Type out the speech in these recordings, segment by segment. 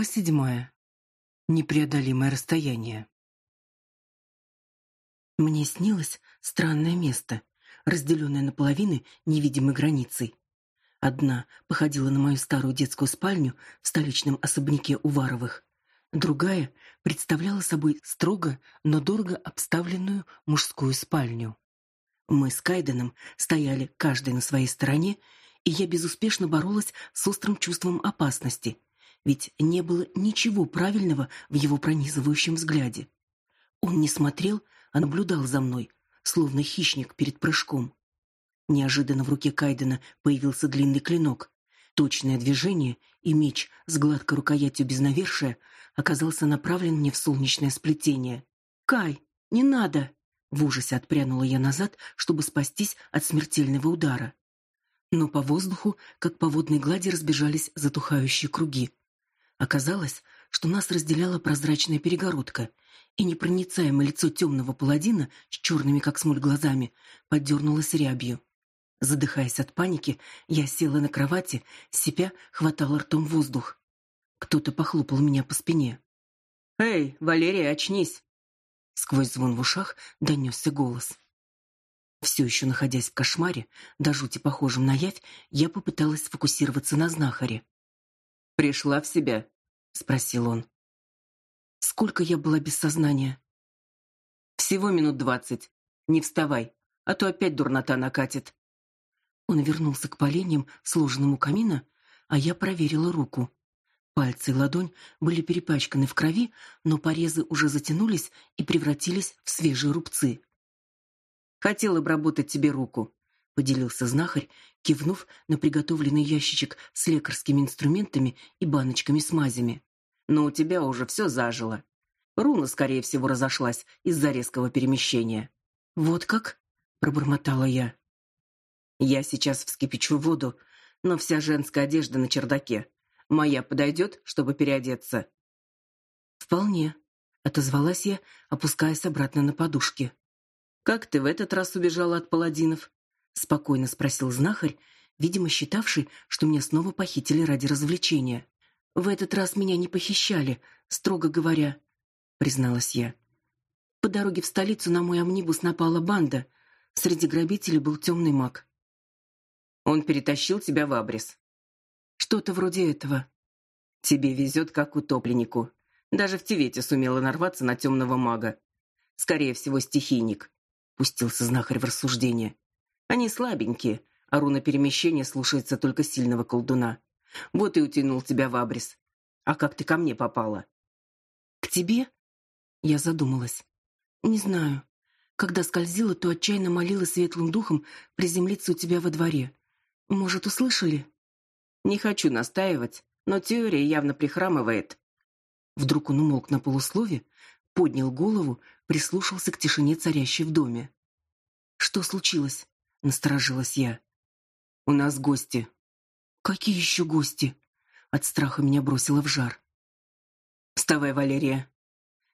Глава седьмая. Непреодолимое расстояние. Мне снилось странное место, разделенное на половины невидимой границей. Одна походила на мою старую детскую спальню в столичном особняке Уваровых. Другая представляла собой строго, но дорого обставленную мужскую спальню. Мы с Кайденом стояли каждый на своей стороне, и я безуспешно боролась с острым чувством опасности, ведь не было ничего правильного в его пронизывающем взгляде. Он не смотрел, а наблюдал за мной, словно хищник перед прыжком. Неожиданно в руке Кайдена появился длинный клинок. Точное движение, и меч с гладкой рукоятью без навершия оказался направлен мне в солнечное сплетение. «Кай, не надо!» В ужасе отпрянула я назад, чтобы спастись от смертельного удара. Но по воздуху, как по водной глади, разбежались затухающие круги. Оказалось, что нас разделяла прозрачная перегородка, и непроницаемое лицо темного паладина с черными как смоль глазами подернулось рябью. Задыхаясь от паники, я села на кровати, сипя хватала ртом воздух. Кто-то похлопал меня по спине. «Эй, Валерия, очнись!» Сквозь звон в ушах донесся голос. Все еще находясь в кошмаре, до жути похожем на явь, я попыталась сфокусироваться на знахаре. «Пришла в себя?» — спросил он. «Сколько я была без сознания?» «Всего минут двадцать. Не вставай, а то опять дурнота накатит». Он вернулся к поленьям, сложенным у камина, а я проверила руку. Пальцы и ладонь были перепачканы в крови, но порезы уже затянулись и превратились в свежие рубцы. Хотел обработать тебе руку, поделился знахарь, кивнув на приготовленный ящичек с лекарскими инструментами и баночками с мазями. Но у тебя уже все зажило. Руна, скорее всего, разошлась из-за резкого перемещения. Вот как? пробормотала я. Я сейчас вскипячу воду, но вся женская одежда на чердаке. Моя подойдет, чтобы переодеться. Вполне, отозвалась я, опускаясь обратно на подушки. Как ты в этот раз убежала от паладинов? Спокойно спросил знахарь, видимо, считавший, что меня снова похитили ради развлечения. В этот раз меня не похищали, строго говоря, призналась я. По дороге в столицу на мой амнибус напала банда. Среди грабителей был темный маг. Он перетащил тебя в Абрис. Что-то вроде этого. Тебе везет, как утопленнику. Даже в Тивете сумела нарваться на темного мага. Скорее всего, стихийник пустился знахарь в рассуждение. Они слабенькие, а руна перемещения слушается только сильного колдуна. Вот и утянул тебя в абрис. А как ты ко мне попала? К тебе? Я задумалась. Не знаю. Когда скользила, то отчаянно молила светлым духом приземлиться у тебя во дворе. Может, услышали? Не хочу настаивать, но теория явно прихрамывает. Вдруг он умолк на полуслове, поднял голову, прислушался к тишине, царящей в доме. Что случилось? Насторожилась я. У нас гости. Какие еще гости? От страха меня бросило в жар. Вставай, Валерия.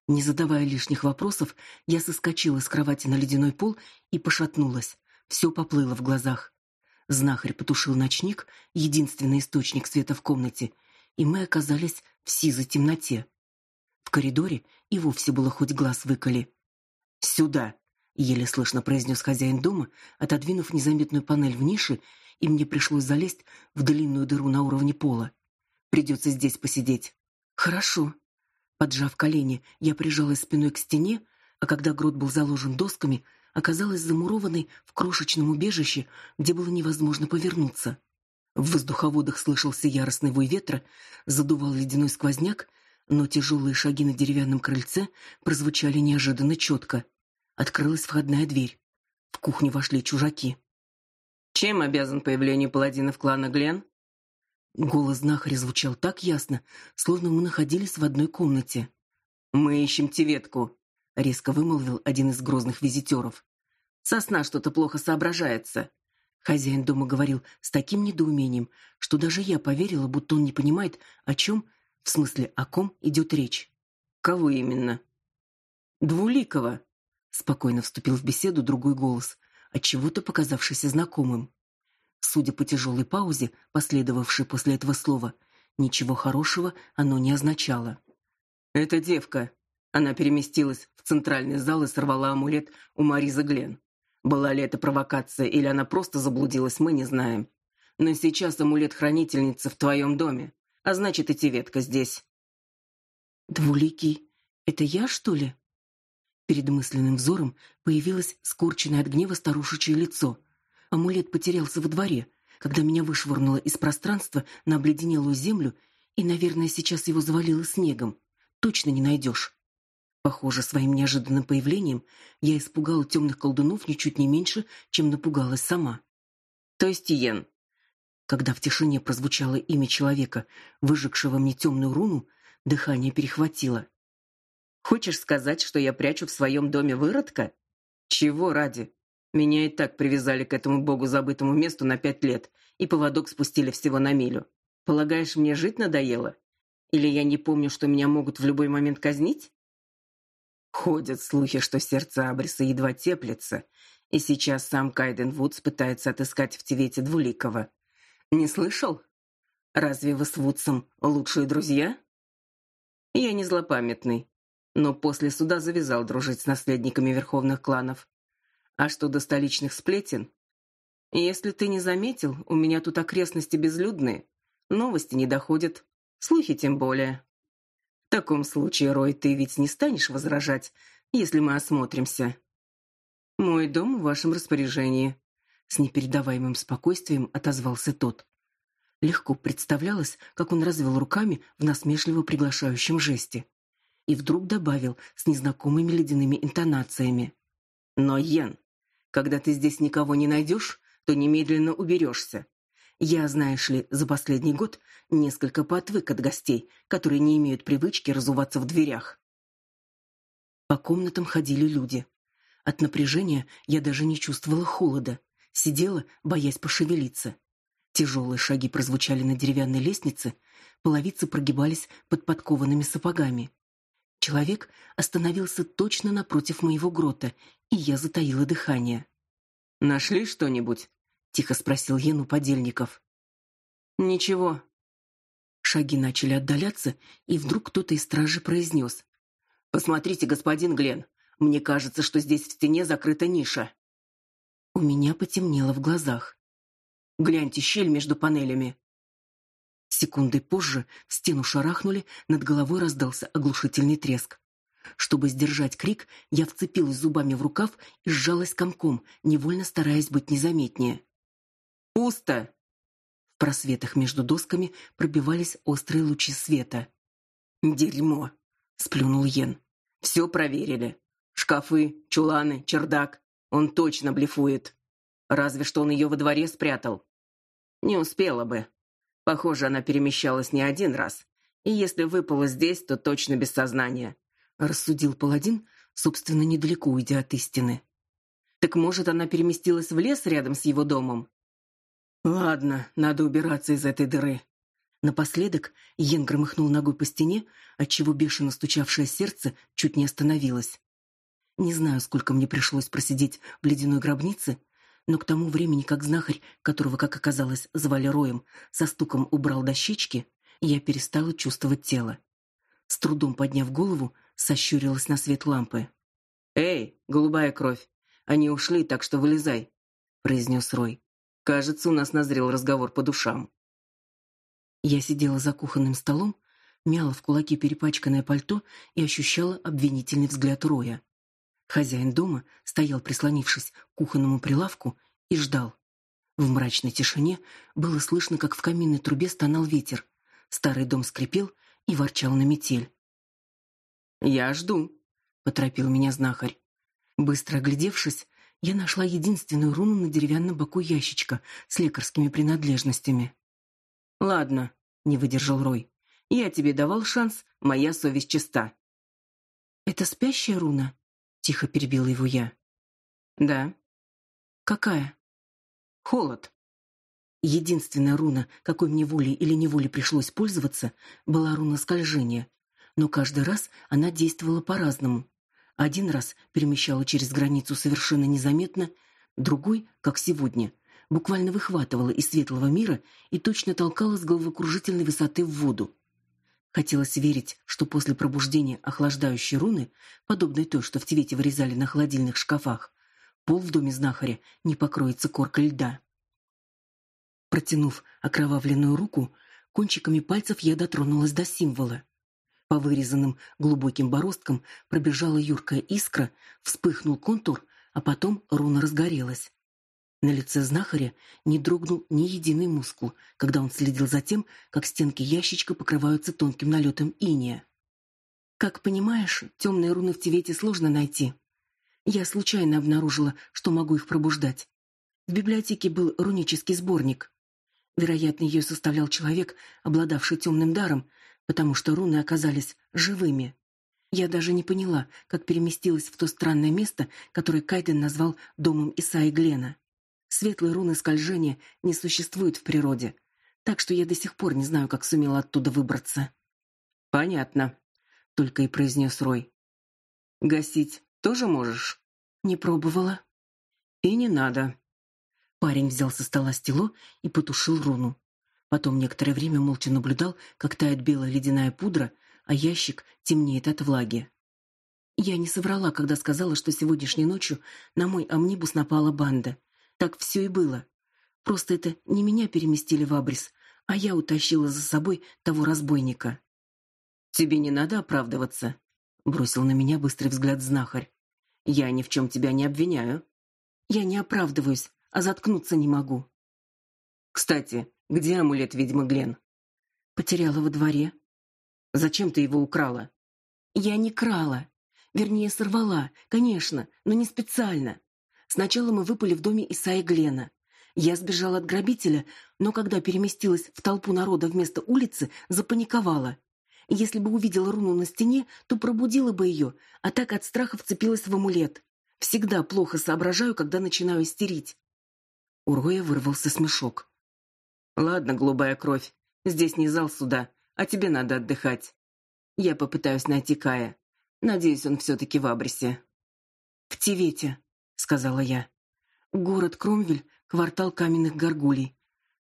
Не задавая лишних вопросов, я соскочила с кровати на ледяной пол и пошатнулась. Все поплыло в глазах. Знахарь потушил ночник, единственный источник света в комнате, и мы оказались в сизой темноте. В коридоре и вовсе было хоть глаз выколи. Сюда, еле слышно произнес хозяин дома, отодвинув незаметную панель в нише, и мне пришлось залезть в длинную дыру на уровне пола. Придется здесь посидеть. Хорошо. Поджав колени, я прижалась спиной к стене, а когда грот был заложен досками, оказалась замурованной в крошечном убежище, где было невозможно повернуться. В воздуховодах слышался яростный вой ветра, задувал ледяной сквозняк, но тяжелые шаги на деревянном крыльце прозвучали неожиданно четко. Открылась входная дверь. В кухню вошли чужаки. Чем обязан появлению паладинов клана Глен? Голос знахаря звучал так ясно, словно мы находились в одной комнате. Мы ищем Тиветку, резко вымолвил один из грозных визитеров. Сосна что-то плохо соображается. Хозяин дома говорил с таким недоумением, что даже я поверила, будто он не понимает, о чем в смысле, о ком идет речь? Кого именно? Двуликого, спокойно вступил в беседу другой голос, от чего-то показавшийся знакомым. Судя по тяжелой паузе, последовавшей после этого слова, Ничего хорошего оно не означало. «Это девка». Она переместилась в центральный зал и сорвала амулет у Маризы Глен. Была ли это провокация или она просто заблудилась, мы не знаем. Но сейчас амулет хранительницы в твоем доме, а значит и Теветка здесь. Двуликий, это я, что ли? Перед мысленным взором появилось скорченное от гнева старушечье лицо. Амулет потерялся во дворе, когда меня вышвырнуло из пространства на обледенелую землю, и, наверное, сейчас его завалило снегом. Точно не найдешь. Похоже, своим неожиданным появлением я испугала темных колдунов ничуть не меньше, чем напугалась сама. То есть Иен. Когда в тишине прозвучало имя человека, выжегшего мне темную руну, дыхание перехватило. Хочешь сказать, что я прячу в своем доме выродка? Чего ради? Меня и так привязали к этому богу забытому месту на пять лет, и поводок спустили всего на милю. Полагаешь, мне жить надоело? Или я не помню, что меня могут в любой момент казнить? Ходят слухи, что сердце Абриса едва теплится, и сейчас сам Кайден Вудс пытается отыскать в Тивете Двуликова. Не слышал? Разве вы с Вудсом лучшие друзья? Я не злопамятный, но после суда завязал дружить с наследниками верховных кланов. А что до столичных сплетен? Если ты не заметил, у меня тут окрестности безлюдные. Новости не доходят, слухи тем более. В таком случае, Рой, ты ведь не станешь возражать, если мы осмотримся. Мой дом в вашем распоряжении, с непередаваемым спокойствием отозвался тот. Легко представлялось, как он развел руками в насмешливо приглашающем жесте и вдруг добавил с незнакомыми ледяными интонациями. «Но, Йен, когда ты здесь никого не найдешь, то немедленно уберешься. Я, знаешь ли, за последний год несколько поотвык от гостей, которые не имеют привычки разуваться в дверях». По комнатам ходили люди. От напряжения я даже не чувствовала холода. Сидела, боясь пошевелиться. Тяжелые шаги прозвучали на деревянной лестнице, половицы прогибались под подкованными сапогами. Человек остановился точно напротив моего грота, и я затаила дыхание. «Нашли что-нибудь?» — тихо спросил Йен у подельников. «Ничего». Шаги начали отдаляться, и вдруг кто-то из стражи произнес. «Посмотрите, господин Глен, мне кажется, что здесь в стене закрыта ниша». У меня потемнело в глазах. «Гляньте, щель между панелями». Секунды позже в стену шарахнули, над головой раздался оглушительный треск. Чтобы сдержать крик, я вцепилась зубами в рукав и сжалась комком, невольно стараясь быть незаметнее. «Пусто!» В просветах между досками пробивались острые лучи света. «Дерьмо!» — сплюнул Йен. «Все проверили. Шкафы, чуланы, чердак. Он точно блефует. Разве что он ее во дворе спрятал. Не успела бы. Похоже, она перемещалась не один раз. И если выпала здесь, то точно без сознания. Рассудил паладин, собственно, недалеко уйдя от истины. Так может, она переместилась в лес рядом с его домом? Ладно, надо убираться из этой дыры. Напоследок Йен громыхнул ногой по стене, отчего бешено стучавшее сердце чуть не остановилось. Не знаю, сколько мне пришлось просидеть в ледяной гробнице, но к тому времени, как знахарь, которого, как оказалось, звали Роем, со стуком убрал дощечки, я перестала чувствовать тело. С трудом подняв голову, сощурилась на свет лампы. «Эй, голубая кровь, они ушли, так что вылезай», — произнес Рой. «Кажется, у нас назрел разговор по душам». Я сидела за кухонным столом, мяла в кулаки перепачканное пальто и ощущала обвинительный взгляд Роя. Хозяин дома стоял, прислонившись к кухонному прилавку, и ждал. В мрачной тишине было слышно, как в каминной трубе стонал ветер. Старый дом скрипел и ворчал на метель. «Я жду», — поторопил меня знахарь. Быстро оглядевшись, я нашла единственную руну на деревянном боку ящичка с лекарскими принадлежностями. «Ладно», — не выдержал Рой. «Я тебе давал шанс, моя совесть чиста». «Это спящая руна?» Тихо перебила его я. Да. Какая? Холод. Единственная руна, какой мне волей или неволей пришлось пользоваться, была руна скольжения, но каждый раз она действовала по-разному. Один раз перемещала через границу совершенно незаметно, другой, как сегодня, буквально выхватывала из светлого мира и точно толкала с головокружительной высоты в воду. Хотелось верить, что после пробуждения охлаждающей руны, подобной той, что в Тивете вырезали на холодильных шкафах, пол в доме знахаря не покроется коркой льда. Протянув окровавленную руку, кончиками пальцев я дотронулась до символа. По вырезанным глубоким бороздкам пробежала юркая искра, вспыхнул контур, а потом руна разгорелась. На лице знахаря не дрогнул ни единый мускул, когда он следил за тем, как стенки ящичка покрываются тонким налетом иния. Как понимаешь, темные руны в Тивете сложно найти. Я случайно обнаружила, что могу их пробуждать. В библиотеке был рунический сборник. Вероятно, ее составлял человек, обладавший темным даром, потому что руны оказались живыми. Я даже не поняла, как переместилась в то странное место, которое Кайден назвал домом Исаи Глена. Светлые руны скольжения не существуют в природе, так что я до сих пор не знаю, как сумела оттуда выбраться. Понятно, только и произнес Рой. Гасить тоже можешь? Не пробовала. И не надо. Парень взял со стола стело и потушил руну. Потом некоторое время молча наблюдал, как тает белая ледяная пудра, а ящик темнеет от влаги. Я не соврала, когда сказала, что сегодняшней ночью на мой амнибус напала банда. Так все и было. Просто это не меня переместили в Абрис, а я утащила за собой того разбойника. Тебе не надо оправдываться, бросил на меня быстрый взгляд знахарь. Я ни в чем тебя не обвиняю. Я не оправдываюсь, а заткнуться не могу. Кстати, где амулет ведьмы Глен? Потеряла во дворе. Зачем ты его украла? Я не крала. Вернее, сорвала, конечно, но не специально. Сначала мы выпали в доме Исаи Глена. Я сбежала от грабителя, но когда переместилась в толпу народа вместо улицы, запаниковала. Если бы увидела руну на стене, то пробудила бы ее, а так от страха вцепилась в амулет. Всегда плохо соображаю, когда начинаю истерить. У Роя вырвался смешок. Ладно, голубая кровь, здесь не зал суда, а тебе надо отдыхать. Я попытаюсь найти Кая. Надеюсь, он все таки в Абрисе. В Тивете, сказала я. Город Кромвель, квартал каменных горгулей.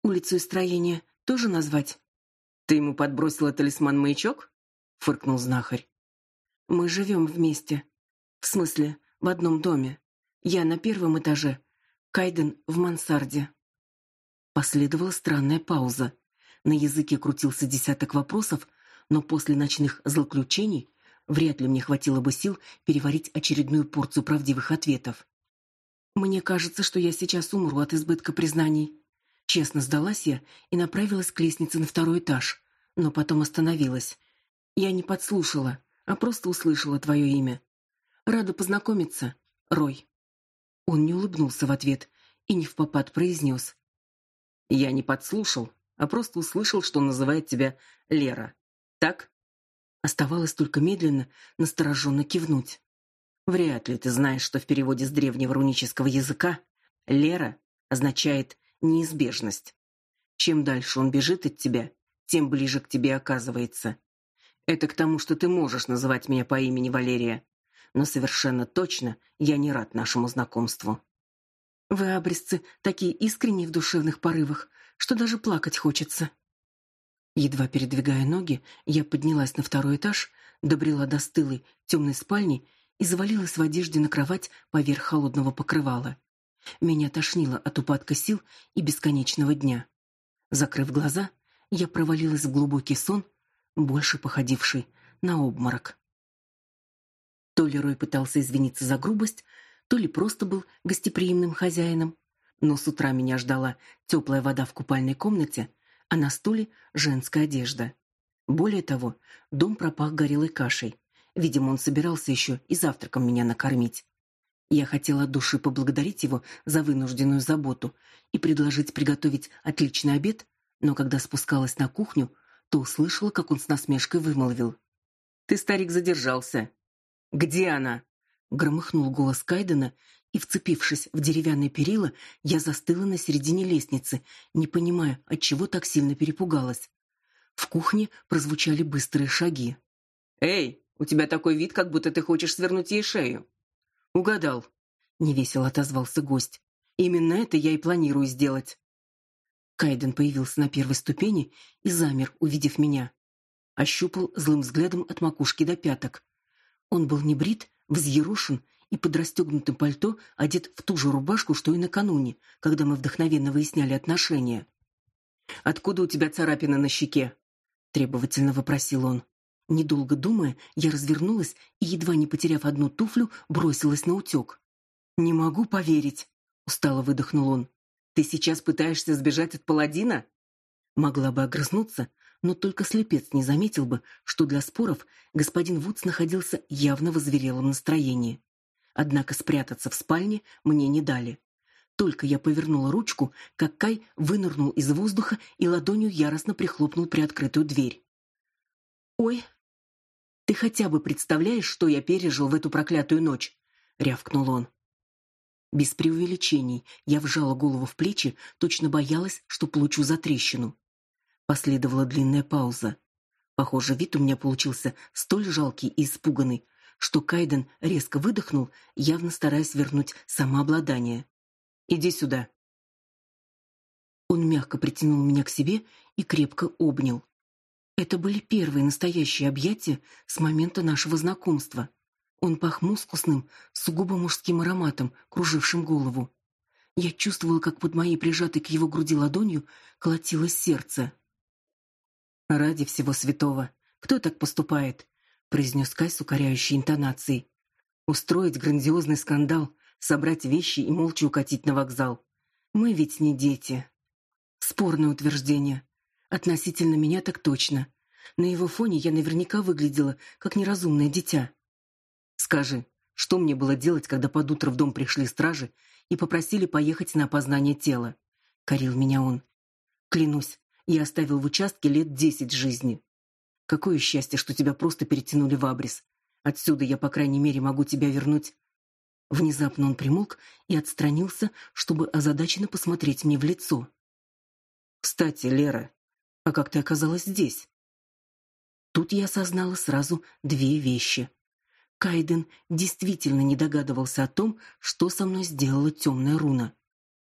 Улицу и строение тоже назвать? Ты ему подбросила талисман-маячок? фыркнул знахарь. Мы живем вместе. В смысле, в одном доме. Я на первом этаже, Кайден в мансарде. Последовала странная пауза. На языке крутился десяток вопросов, но после ночных злоключений вряд ли мне хватило бы сил переварить очередную порцию правдивых ответов. Мне кажется, что я сейчас умру от избытка признаний. Честно сдалась я и направилась к лестнице на второй этаж, но потом остановилась. Я не подслушала, а просто услышала твое имя. Рада познакомиться, Рой. Он не улыбнулся в ответ и не в попад произнес. Я не подслушал, а просто услышал, что называет тебя Лера. Так? Оставалось только медленно, настороженно кивнуть. Вряд ли ты знаешь, что в переводе с древнего рунического языка Лера означает неизбежность. Чем дальше он бежит от тебя, тем ближе к тебе оказывается. Это к тому, что ты можешь называть меня по имени Валерия, но совершенно точно я не рад нашему знакомству. Вы, абрисцы, такие искренние в душевных порывах, что даже плакать хочется. Едва передвигая ноги, я поднялась на второй этаж, добрела до стылой темной спальни и завалилась в одежде на кровать поверх холодного покрывала. Меня тошнило от упадка сил и бесконечного дня. Закрыв глаза, я провалилась в глубокий сон, больше походивший на обморок. То ли Рой пытался извиниться за грубость, то ли просто был гостеприимным хозяином, но с утра меня ждала теплая вода в купальной комнате, а на стуле женская одежда. Более того, дом пропах горелой кашей. Видимо, он собирался еще и завтраком меня накормить. Я хотела от души поблагодарить его за вынужденную заботу и предложить приготовить отличный обед, но когда спускалась на кухню, то услышала, как он с насмешкой вымолвил: "Ты, старик, задержался. Где она?" Громыхнул голос Кайдена, и, вцепившись в деревянные перила, я застыла на середине лестницы, не понимая, от чего так сильно перепугалась. В кухне прозвучали быстрые шаги. "Эй, у тебя такой вид, как будто ты хочешь свернуть ей шею". Угадал, невесело отозвался гость. Именно это я и планирую сделать. Кайден появился на первой ступени и замер, увидев меня. Ощупал злым взглядом от макушки до пяток. Он был небрит, взъерошен и под расстегнутым пальто одет в ту же рубашку, что и накануне, когда мы вдохновенно выясняли отношения. «Откуда у тебя царапина на щеке?» — требовательно вопросил он. Недолго думая, я развернулась и, едва не потеряв одну туфлю, бросилась на утек. «Не могу поверить», — устало выдохнул он. «Ты сейчас пытаешься сбежать от паладина?» Могла бы огрызнуться, но только слепец не заметил бы, что для споров господин Вудс находился явно в озверелом настроении. Однако спрятаться в спальне мне не дали. Только я повернула ручку, как Кай вынырнул из воздуха и ладонью яростно прихлопнул приоткрытую дверь. «Ой!» «Ты хотя бы представляешь, что я пережил в эту проклятую ночь?» — рявкнул он. Без преувеличений я вжала голову в плечи, точно боялась, что получу затрещину. Последовала длинная пауза. Похоже, вид у меня получился столь жалкий и испуганный, что Кайден резко выдохнул, явно стараясь вернуть самообладание. «Иди сюда». Он мягко притянул меня к себе и крепко обнял. Это были первые настоящие объятия с момента нашего знакомства. Он пах мускусным, сугубо мужским ароматом, кружившим голову. Я чувствовала, как под моей прижатой к его груди ладонью колотилось сердце. Ради всего святого, кто так поступает? произнес Кай с укоряющей интонацией. Устроить грандиозный скандал, собрать вещи и молча укатить на вокзал. Мы ведь не дети. Спорное утверждение. Относительно меня так точно. На его фоне я наверняка выглядела как неразумное дитя. Скажи, что мне было делать, когда под утро в дом пришли стражи и попросили поехать на опознание тела? Корил меня он. Клянусь, я оставил в участке лет десять жизни. Какое счастье, что тебя просто перетянули в абрис. Отсюда я, по крайней мере, могу тебя вернуть. Внезапно он примолк и отстранился, чтобы озадаченно посмотреть мне в лицо. Кстати, Лера, а как ты оказалась здесь? Тут я осознала сразу две вещи. Кайден действительно не догадывался о том, что со мной сделала темная руна.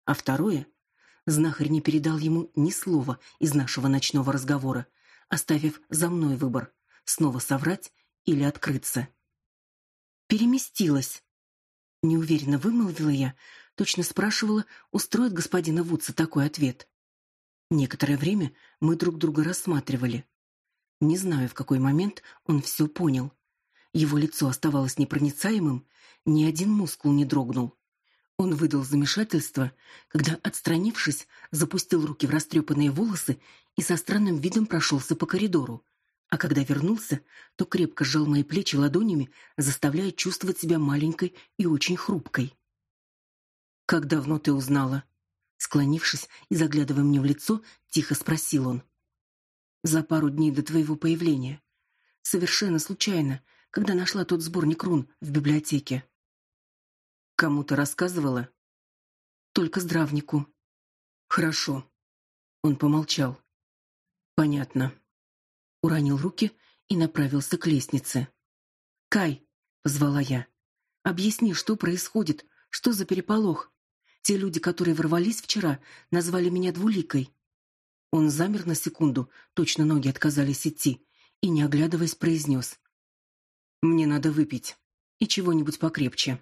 А второе Знахарь не передал ему ни слова из нашего ночного разговора, оставив за мной выбор: снова соврать или открыться. Переместилась. Неуверенно вымолвила я, точно спрашивала, устроит господина Вудса такой ответ. Некоторое время мы друг друга рассматривали. Не знаю, в какой момент он все понял. Его лицо оставалось непроницаемым, ни один мускул не дрогнул. Он выдал замешательство, когда, отстранившись, запустил руки в растрепанные волосы и со странным видом прошелся по коридору. А когда вернулся, то крепко сжал мои плечи ладонями, заставляя чувствовать себя маленькой и очень хрупкой. «Как давно ты узнала?» Склонившись и заглядывая мне в лицо, тихо спросил он. «За пару дней до твоего появления. Совершенно случайно, когда нашла тот сборник рун в библиотеке». Кому-то рассказывала? Только здравнику. Хорошо. Он помолчал. Понятно. Уронил руки и направился к лестнице. Кай, позвала я. Объясни, что происходит? Что за переполох? Те люди, которые ворвались вчера, назвали меня двуликой. Он замер на секунду, точно ноги отказались идти, и не оглядываясь произнес. Мне надо выпить и чего-нибудь покрепче.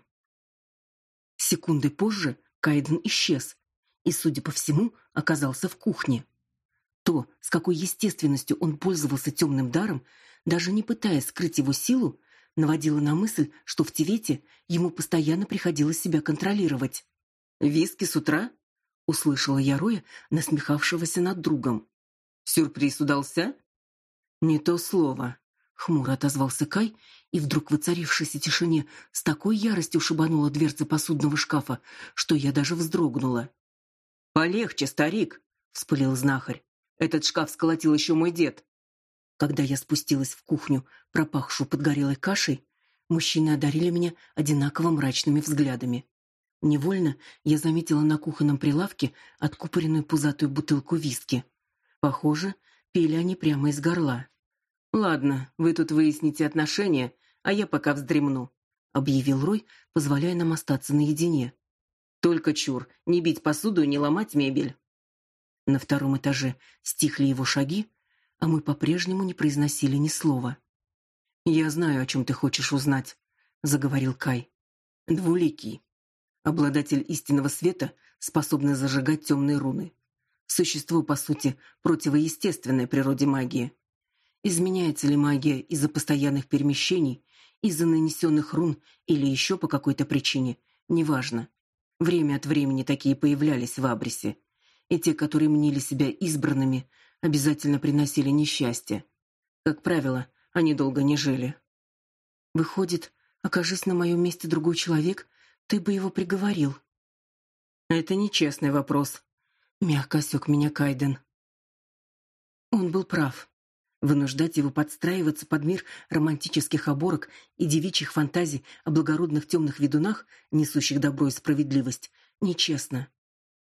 Секунды позже Кайден исчез и, судя по всему, оказался в кухне. То, с какой естественностью он пользовался темным даром, даже не пытаясь скрыть его силу, наводило на мысль, что в Тивете ему постоянно приходилось себя контролировать. «Виски с утра?» — услышала я Роя, насмехавшегося над другом. «Сюрприз удался?» «Не то слово», — хмуро отозвался Кай и вдруг в воцарившейся тишине с такой яростью шибанула дверца посудного шкафа, что я даже вздрогнула. «Полегче, старик!» — вспылил знахарь. «Этот шкаф сколотил еще мой дед». Когда я спустилась в кухню, пропахшую подгорелой кашей, мужчины одарили меня одинаково мрачными взглядами. Невольно я заметила на кухонном прилавке откупоренную пузатую бутылку виски. Похоже, пили они прямо из горла. Ладно, вы тут выясните отношения, а я пока вздремну, объявил Рой, позволяя нам остаться наедине. Только чур, не бить посуду и не ломать мебель. На втором этаже стихли его шаги, а мы по-прежнему не произносили ни слова. «Я знаю, о чем ты хочешь узнать», — заговорил Кай. «Двуликий. Обладатель истинного света, способный зажигать темные руны. Существо, по сути, противоестественное природе магии. Изменяется ли магия из-за постоянных перемещений, из-за нанесенных рун или еще по какой-то причине, неважно. Время от времени такие появлялись в Абрисе, и те, которые мнили себя избранными, обязательно приносили несчастье. Как правило, они долго не жили. Выходит, окажись на моем месте другой человек, ты бы его приговорил. Это нечестный вопрос. Мягко осек меня Кайден. Он был прав. Вынуждать его подстраиваться под мир романтических оборок и девичьих фантазий о благородных темных ведунах, несущих добро и справедливость, нечестно.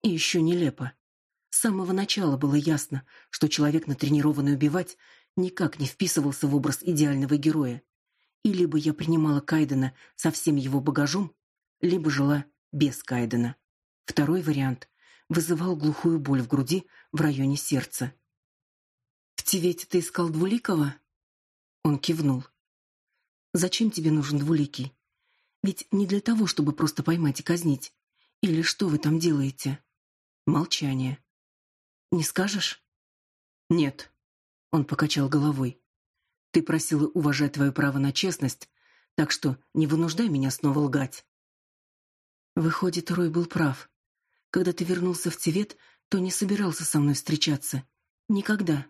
И еще нелепо. С самого начала было ясно, что человек, натренированный убивать, никак не вписывался в образ идеального героя. И либо я принимала Кайдена со всем его багажом, либо жила без Кайдена. Второй вариант вызывал глухую боль в груди в районе сердца. В Тивете ты искал Двуликого? Он кивнул. Зачем тебе нужен Двуликий? Ведь не для того, чтобы просто поймать и казнить. Или что вы там делаете? Молчание. Не скажешь? Нет. Он покачал головой. Ты просила уважать твое право на честность, так что не вынуждай меня снова лгать. Выходит, Рой был прав. Когда ты вернулся в Тивет, то не собирался со мной встречаться. Никогда.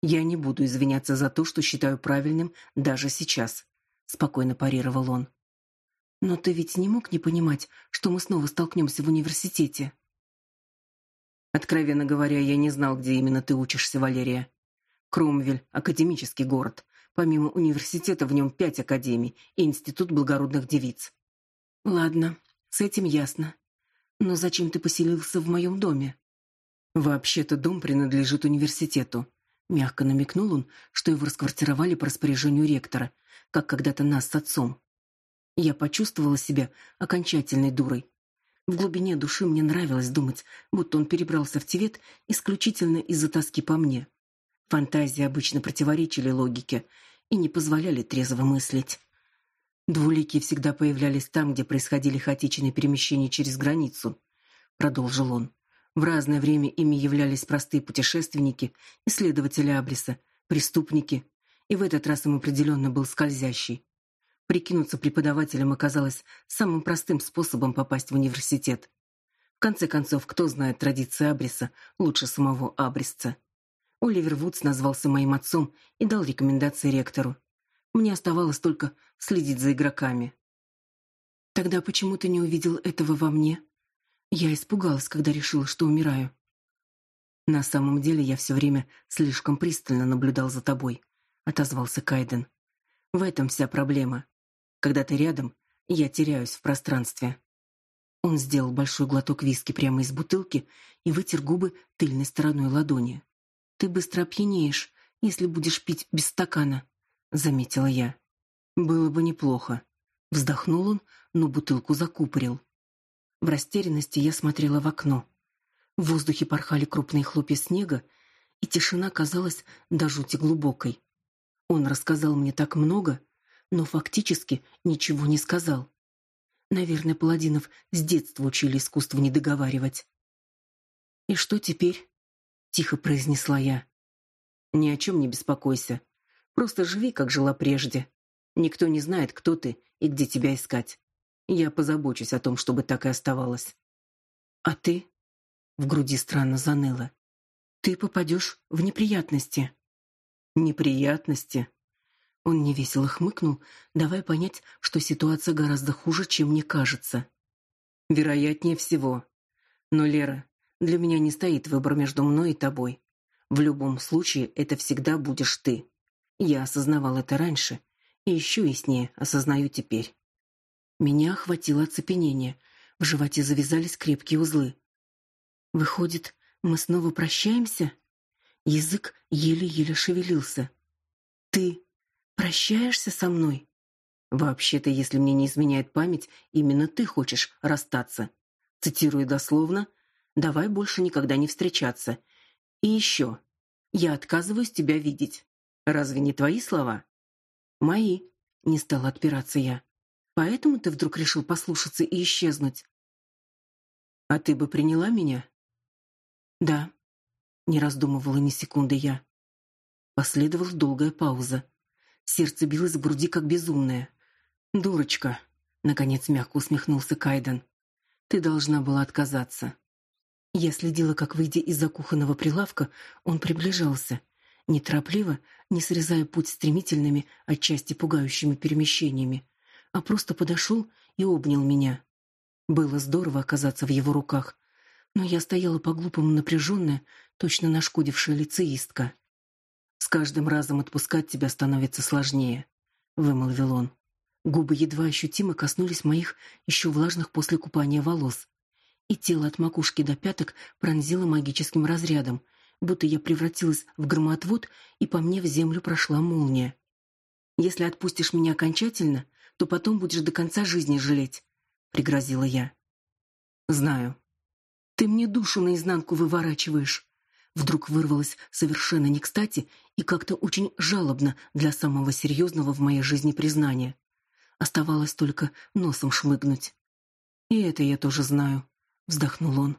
Я не буду извиняться за то, что считаю правильным даже сейчас, спокойно парировал он. Но ты ведь не мог не понимать, что мы снова столкнемся в университете. Откровенно говоря, я не знал, где именно ты учишься, Валерия. Кромвель академический город. Помимо университета в нем пять академий и институт благородных девиц. Ладно, с этим ясно. Но зачем ты поселился в моем доме? Вообще-то дом принадлежит университету. Мягко намекнул он, что его расквартировали по распоряжению ректора, как когда-то нас с отцом. Я почувствовала себя окончательной дурой. В глубине души мне нравилось думать, будто он перебрался в Тивет исключительно из-за тоски по мне. Фантазии обычно противоречили логике и не позволяли трезво мыслить. Двуликие всегда появлялись там, где происходили хаотичные перемещения через границу, продолжил он. В разное время ими являлись простые путешественники, исследователи Абриса, преступники, и в этот раз им определенно был скользящий. Прикинуться преподавателем оказалось самым простым способом попасть в университет. В конце концов, кто знает традиции Абриса лучше самого Абрисца? Оливер Вудс назвался моим отцом и дал рекомендации ректору. Мне оставалось только следить за игроками. Тогда почему ты не увидел этого во мне? Я испугалась, когда решила, что умираю. На самом деле я все время слишком пристально наблюдал за тобой, отозвался Кайден. В этом вся проблема. Когда ты рядом, я теряюсь в пространстве. Он сделал большой глоток виски прямо из бутылки и вытер губы тыльной стороной ладони. Ты быстро опьянеешь, если будешь пить без стакана, заметила я. Было бы неплохо, вздохнул он, но бутылку закупорил. В растерянности я смотрела в окно. В воздухе порхали крупные хлопья снега, и тишина казалась до жути глубокой. Он рассказал мне так много, но фактически ничего не сказал. Наверное, паладинов с детства учили искусству не договаривать. И что теперь? тихо произнесла я. Ни о чем не беспокойся. Просто живи, как жила прежде. Никто не знает, кто ты и где тебя искать. Я позабочусь о том, чтобы так и оставалось. А ты? В груди странно заныло. Ты попадешь в неприятности. Неприятности? Он невесело хмыкнул, давая понять, что ситуация гораздо хуже, чем мне кажется. Вероятнее всего. Но, Лера, для меня не стоит выбор между мной и тобой. В любом случае, это всегда будешь ты. Я осознавал это раньше, и еще яснее осознаю теперь. Меня охватило оцепенение. В животе завязались крепкие узлы. Выходит, мы снова прощаемся? Язык еле-еле шевелился. Ты прощаешься со мной? Вообще-то, если мне не изменяет память, именно ты хочешь расстаться. Цитирую дословно, «Давай больше никогда не встречаться. И еще. Я отказываюсь тебя видеть. Разве не твои слова?» «Мои», — не стала отпираться я. «Поэтому ты вдруг решил послушаться и исчезнуть?» «А ты бы приняла меня?» «Да», — не раздумывала ни секунды я. Последовала долгая пауза. Сердце билось в груди как безумное. «Дурочка!» — наконец мягко усмехнулся Кайден. «Ты должна была отказаться». Я следила, как, выйдя из-за кухонного прилавка, он приближался, неторопливо, не срезая путь стремительными, отчасти пугающими перемещениями, а просто подошел и обнял меня. Было здорово оказаться в его руках, но я стояла по-глупому напряженная, точно нашкодившая лицеистка. С каждым разом отпускать тебя становится сложнее, вымолвил он. Губы едва ощутимо коснулись моих еще влажных после купания волос, и тело от макушки до пяток пронзило магическим разрядом, будто я превратилась в громоотвод, и по мне в землю прошла молния. Если отпустишь меня окончательно, то потом будешь до конца жизни жалеть, пригрозила я. Знаю. Ты мне душу наизнанку выворачиваешь. Вдруг вырвалось совершенно не кстати и как-то очень жалобно для самого серьезного в моей жизни признания. Оставалось только носом шмыгнуть. И это я тоже знаю, вздохнул он.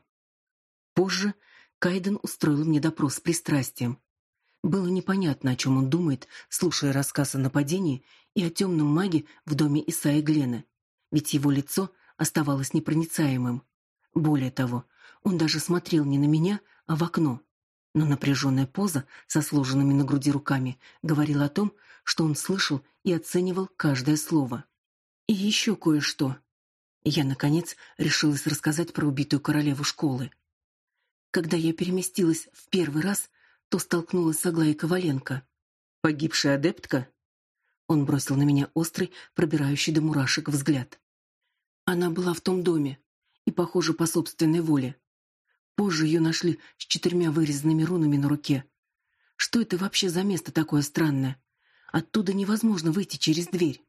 Позже Кайден устроил мне допрос с пристрастием. Было непонятно, о чем он думает, слушая рассказ о нападении и о темном маге в доме Исаи Глена, ведь его лицо оставалось непроницаемым. Более того, он даже смотрел не на меня, а в окно но напряженная поза со сложенными на груди руками говорила о том, что он слышал и оценивал каждое слово. И еще кое-что. Я наконец решилась рассказать про убитую королеву школы. Когда я переместилась в первый раз, то столкнулась с Аглаей Коваленко. Погибшая адептка? Он бросил на меня острый, пробирающий до мурашек взгляд. Она была в том доме, и, похоже, по собственной воле. Позже ее нашли с четырьмя вырезанными рунами на руке. Что это вообще за место такое странное? Оттуда невозможно выйти через дверь.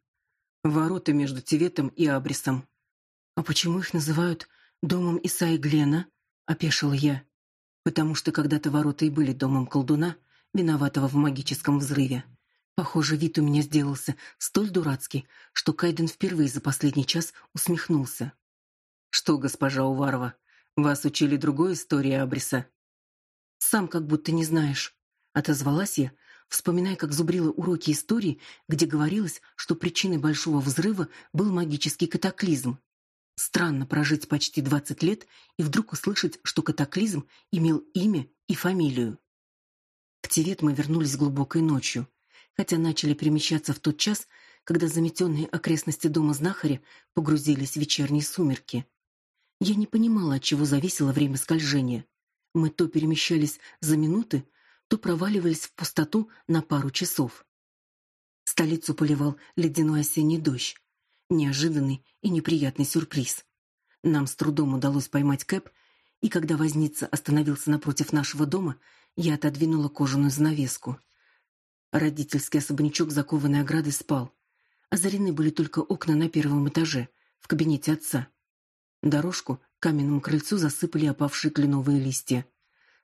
Ворота между Тиветом и Абрисом. А почему их называют домом Исаи Глена? опешила я. Потому что когда-то ворота и были домом колдуна, виноватого в магическом взрыве. Похоже, вид у меня сделался столь дурацкий, что Кайден впервые за последний час усмехнулся. Что, госпожа Уварова, вас учили другой истории Абриса? Сам как будто не знаешь, отозвалась я, вспоминая, как зубрила уроки истории, где говорилось, что причиной большого взрыва был магический катаклизм. Странно прожить почти двадцать лет и вдруг услышать, что катаклизм имел имя и фамилию. В Тивет мы вернулись глубокой ночью, хотя начали перемещаться в тот час, когда заметенные окрестности дома знахаря погрузились в вечерние сумерки. Я не понимала, от чего зависело время скольжения. Мы то перемещались за минуты, то проваливались в пустоту на пару часов. Столицу поливал ледяной осенний дождь. Неожиданный и неприятный сюрприз. Нам с трудом удалось поймать Кэп, и когда возница остановился напротив нашего дома, я отодвинула кожаную занавеску. Родительский особнячок, закованный оградой, спал. Озарены были только окна на первом этаже, в кабинете отца. Дорожку к каменному крыльцу засыпали опавшие кленовые листья.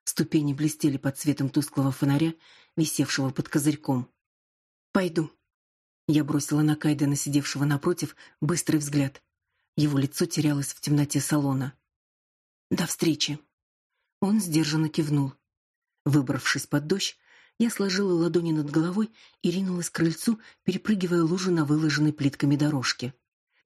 Ступени блестели под светом тусклого фонаря, висевшего под козырьком. Пойду. Я бросила на Кайдена, сидевшего напротив, быстрый взгляд. Его лицо терялось в темноте салона. До встречи. Он сдержанно кивнул. Выбравшись под дождь, я сложила ладони над головой и ринулась к крыльцу, перепрыгивая лужи на выложенной плитками дорожке.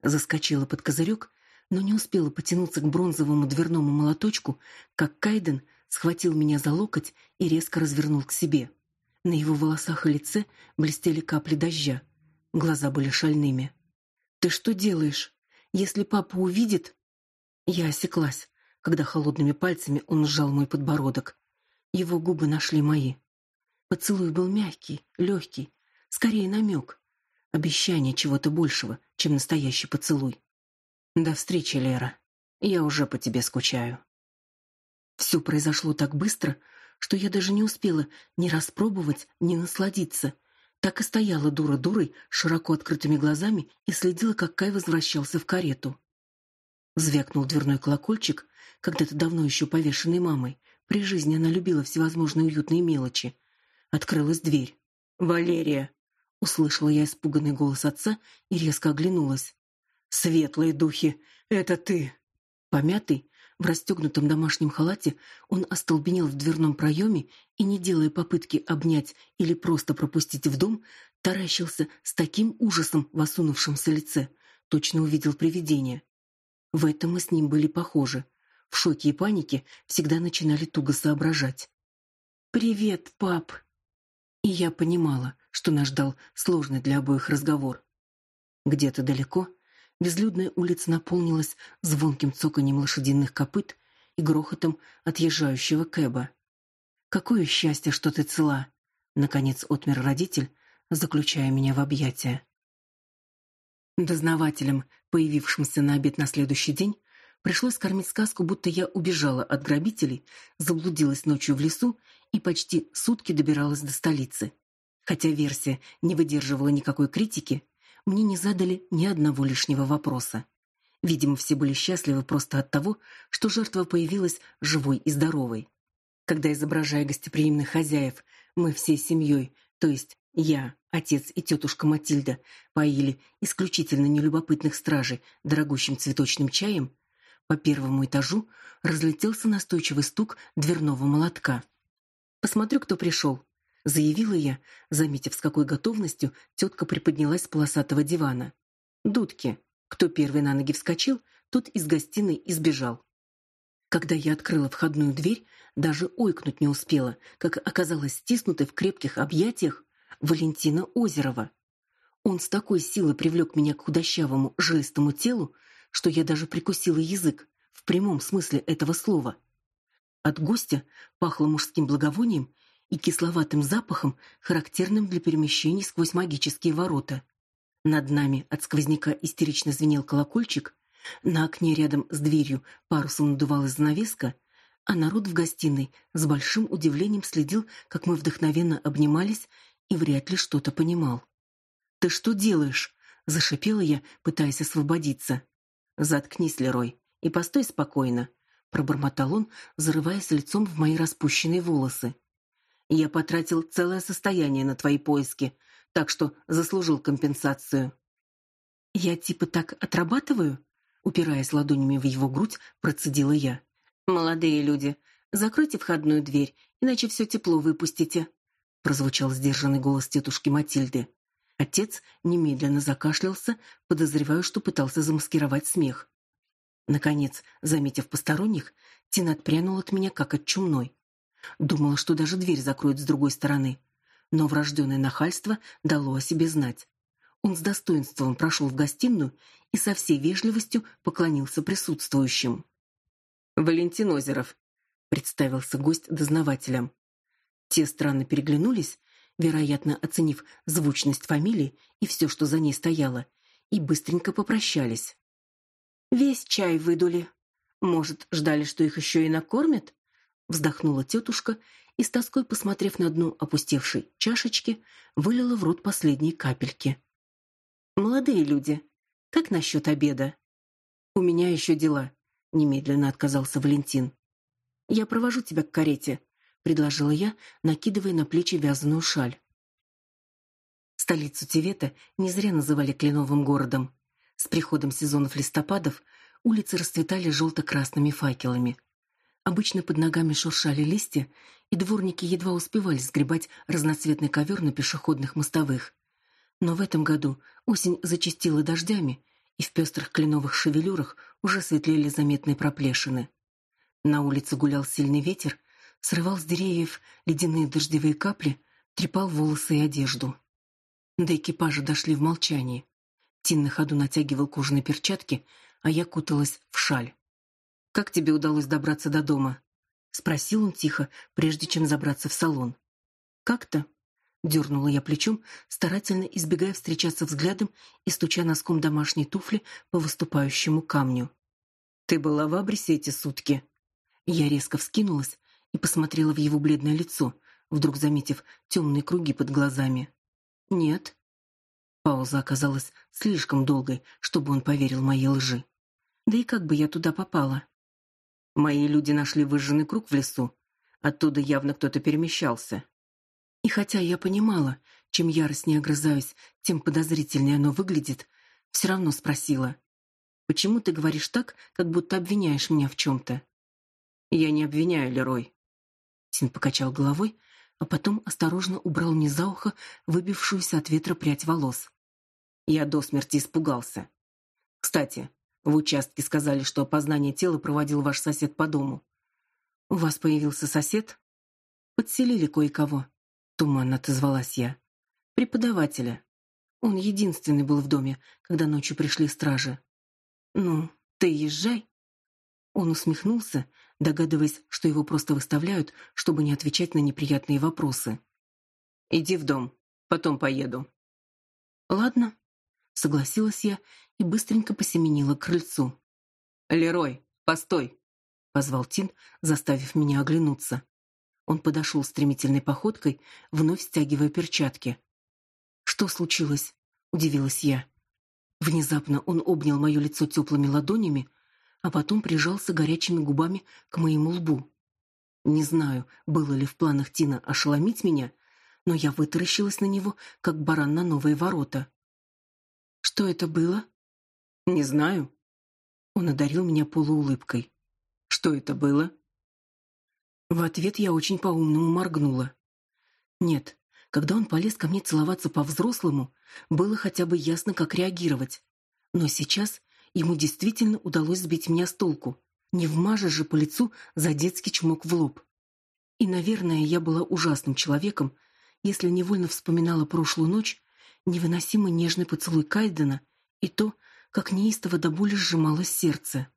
Заскочила под козырек но не успела потянуться к бронзовому дверному молоточку, как Кайден схватил меня за локоть и резко развернул к себе. На его волосах и лице блестели капли дождя. Глаза были шальными. Ты что делаешь? Если папа увидит, я осеклась, когда холодными пальцами он сжал мой подбородок. Его губы нашли мои. Поцелуй был мягкий, легкий, скорее намек. Обещание чего-то большего, чем настоящий поцелуй. До встречи, Лера. Я уже по тебе скучаю. Все произошло так быстро, что я даже не успела ни распробовать, ни насладиться. Так и стояла дура дурой, широко открытыми глазами и следила, как Кай возвращался в карету. Звякнул дверной колокольчик, когда-то давно еще повешенный мамой. При жизни она любила всевозможные уютные мелочи. Открылась дверь. «Валерия!» — услышала я испуганный голос отца и резко оглянулась. «Светлые духи! Это ты!» Помятый, в расстегнутом домашнем халате, он остолбенел в дверном проеме и, не делая попытки обнять или просто пропустить в дом, таращился с таким ужасом в осунувшемся лице, точно увидел привидение. В этом мы с ним были похожи. В шоке и панике всегда начинали туго соображать. «Привет, пап!» И я понимала, что нас ждал сложный для обоих разговор. Где-то далеко безлюдная улица наполнилась звонким цоканьем лошадиных копыт и грохотом отъезжающего кэба. «Какое счастье, что ты цела!» Наконец отмер родитель, заключая меня в объятия. Дознавателям, появившимся на обед на следующий день, Пришлось кормить сказку, будто я убежала от грабителей, заблудилась ночью в лесу и почти сутки добиралась до столицы. Хотя версия не выдерживала никакой критики, мне не задали ни одного лишнего вопроса. Видимо, все были счастливы просто от того, что жертва появилась живой и здоровой. Когда, изображая гостеприимных хозяев, мы всей семьей, то есть я, отец и тетушка Матильда, поили исключительно нелюбопытных стражей дорогущим цветочным чаем, по первому этажу разлетелся настойчивый стук дверного молотка. «Посмотрю, кто пришел», — заявила я, заметив, с какой готовностью тетка приподнялась с полосатого дивана. «Дудки. Кто первый на ноги вскочил, тот из гостиной избежал». Когда я открыла входную дверь, даже ойкнуть не успела, как оказалось стиснутой в крепких объятиях Валентина Озерова. Он с такой силой привлек меня к худощавому, жилистому телу, что я даже прикусила язык в прямом смысле этого слова. От гостя пахло мужским благовонием и кисловатым запахом, характерным для перемещений сквозь магические ворота. Над нами от сквозняка истерично звенел колокольчик, на окне рядом с дверью парусом надувалась занавеска, а народ в гостиной с большим удивлением следил, как мы вдохновенно обнимались и вряд ли что-то понимал. «Ты что делаешь?» — зашипела я, пытаясь освободиться. Заткнись, Лерой, и постой спокойно, пробормотал он, зарываясь лицом в мои распущенные волосы. Я потратил целое состояние на твои поиски, так что заслужил компенсацию. Я типа так отрабатываю, упираясь ладонями в его грудь, процедила я. Молодые люди, закройте входную дверь, иначе все тепло выпустите, прозвучал сдержанный голос тетушки Матильды. Отец немедленно закашлялся, подозревая, что пытался замаскировать смех. Наконец, заметив посторонних, Тина отпрянула от меня, как от чумной. Думала, что даже дверь закроет с другой стороны, но врожденное нахальство дало о себе знать. Он с достоинством прошел в гостиную и со всей вежливостью поклонился присутствующим. «Валентин Озеров», — представился гость дознавателям. Те странно переглянулись, вероятно, оценив звучность фамилии и все, что за ней стояло, и быстренько попрощались. Весь чай выдули. Может, ждали, что их еще и накормят? Вздохнула тетушка и с тоской, посмотрев на дно опустевшей чашечки, вылила в рот последние капельки. Молодые люди, как насчет обеда? У меня еще дела, немедленно отказался Валентин. Я провожу тебя к карете, предложила я, накидывая на плечи вязаную шаль. Столицу Тивета не зря называли кленовым городом. С приходом сезонов листопадов улицы расцветали желто красными факелами. Обычно под ногами шуршали листья, и дворники едва успевали сгребать разноцветный ковер на пешеходных мостовых. Но в этом году осень зачастила дождями, и в пестрых кленовых шевелюрах уже светлели заметные проплешины. На улице гулял сильный ветер, срывал с деревьев ледяные дождевые капли, трепал волосы и одежду. До экипажа дошли в молчании. Тин на ходу натягивал кожаные перчатки, а я куталась в шаль. «Как тебе удалось добраться до дома?» — спросил он тихо, прежде чем забраться в салон. «Как-то?» — дернула я плечом, старательно избегая встречаться взглядом и стуча носком домашней туфли по выступающему камню. «Ты была в Абрисе эти сутки?» Я резко вскинулась, и посмотрела в его бледное лицо, вдруг заметив темные круги под глазами. Нет. Пауза оказалась слишком долгой, чтобы он поверил моей лжи. Да и как бы я туда попала? Мои люди нашли выжженный круг в лесу. Оттуда явно кто-то перемещался. И хотя я понимала, чем яростнее огрызаюсь, тем подозрительнее оно выглядит, все равно спросила. «Почему ты говоришь так, как будто обвиняешь меня в чем-то?» «Я не обвиняю, Лерой». Син покачал головой, а потом осторожно убрал мне за ухо выбившуюся от ветра прядь волос. Я до смерти испугался. Кстати, в участке сказали, что опознание тела проводил ваш сосед по дому. У вас появился сосед? Подселили кое-кого. Туманно отозвалась я. Преподавателя. Он единственный был в доме, когда ночью пришли стражи. Ну, ты езжай. Он усмехнулся, догадываясь, что его просто выставляют, чтобы не отвечать на неприятные вопросы. Иди в дом, потом поеду. Ладно, согласилась я и быстренько посеменила к крыльцу. Лерой, постой, позвал Тин, заставив меня оглянуться. Он подошел стремительной походкой, вновь стягивая перчатки. Что случилось? удивилась я. Внезапно он обнял моё лицо теплыми ладонями, а потом прижался горячими губами к моему лбу. Не знаю, было ли в планах Тина ошеломить меня, но я вытаращилась на него, как баран на новые ворота. Что это было? Не знаю. Он одарил меня полуулыбкой. Что это было? В ответ я очень по-умному моргнула. Нет, когда он полез ко мне целоваться по-взрослому, было хотя бы ясно, как реагировать. Но сейчас ему действительно удалось сбить меня с толку. Не вмажешь же по лицу за детский чмок в лоб. И, наверное, я была ужасным человеком, если невольно вспоминала прошлую ночь невыносимо нежный поцелуй Кайдена и то, как неистово до боли сжималось сердце.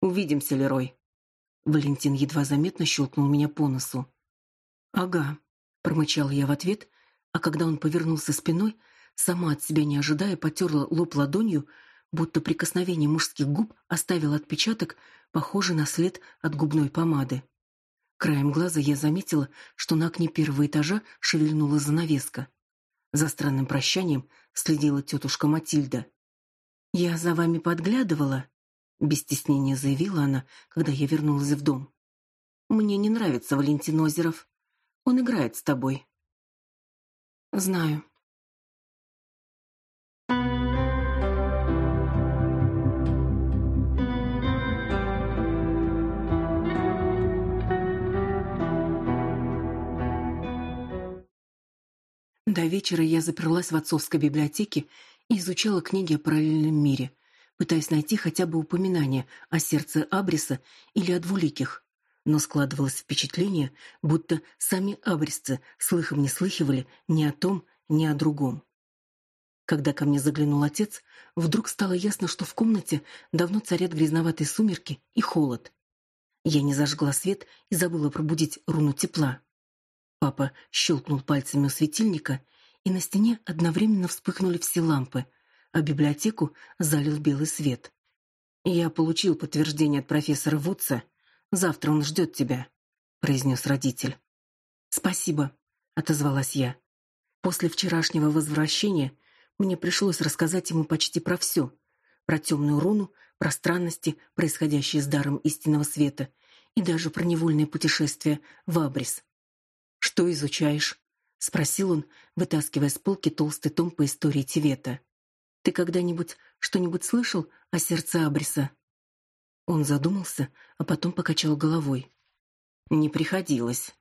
«Увидимся, Лерой». Валентин едва заметно щелкнул меня по носу. «Ага», — промычала я в ответ, а когда он повернулся спиной, сама от себя не ожидая потерла лоб ладонью, будто прикосновение мужских губ оставило отпечаток, похожий на след от губной помады. Краем глаза я заметила, что на окне первого этажа шевельнулась занавеска. За странным прощанием следила тетушка Матильда. «Я за вами подглядывала», — без стеснения заявила она, когда я вернулась в дом. «Мне не нравится Валентин Озеров. Он играет с тобой». «Знаю», До вечера я заперлась в отцовской библиотеке и изучала книги о параллельном мире, пытаясь найти хотя бы упоминание о сердце Абриса или о двуликих. Но складывалось впечатление, будто сами абрисцы слыхом не слыхивали ни о том, ни о другом. Когда ко мне заглянул отец, вдруг стало ясно, что в комнате давно царят грязноватые сумерки и холод. Я не зажгла свет и забыла пробудить руну тепла. Папа щелкнул пальцами у светильника, и на стене одновременно вспыхнули все лампы, а библиотеку залил белый свет. Я получил подтверждение от профессора Вудса. Завтра он ждет тебя, произнес родитель. Спасибо, отозвалась я. После вчерашнего возвращения мне пришлось рассказать ему почти про все: про темную руну, про странности, происходящие с даром истинного света, и даже про невольное путешествие в Абрис. Что изучаешь? спросил он, вытаскивая с полки толстый том по истории Тивета. Ты когда-нибудь что-нибудь слышал о сердце Абриса? Он задумался, а потом покачал головой. Не приходилось.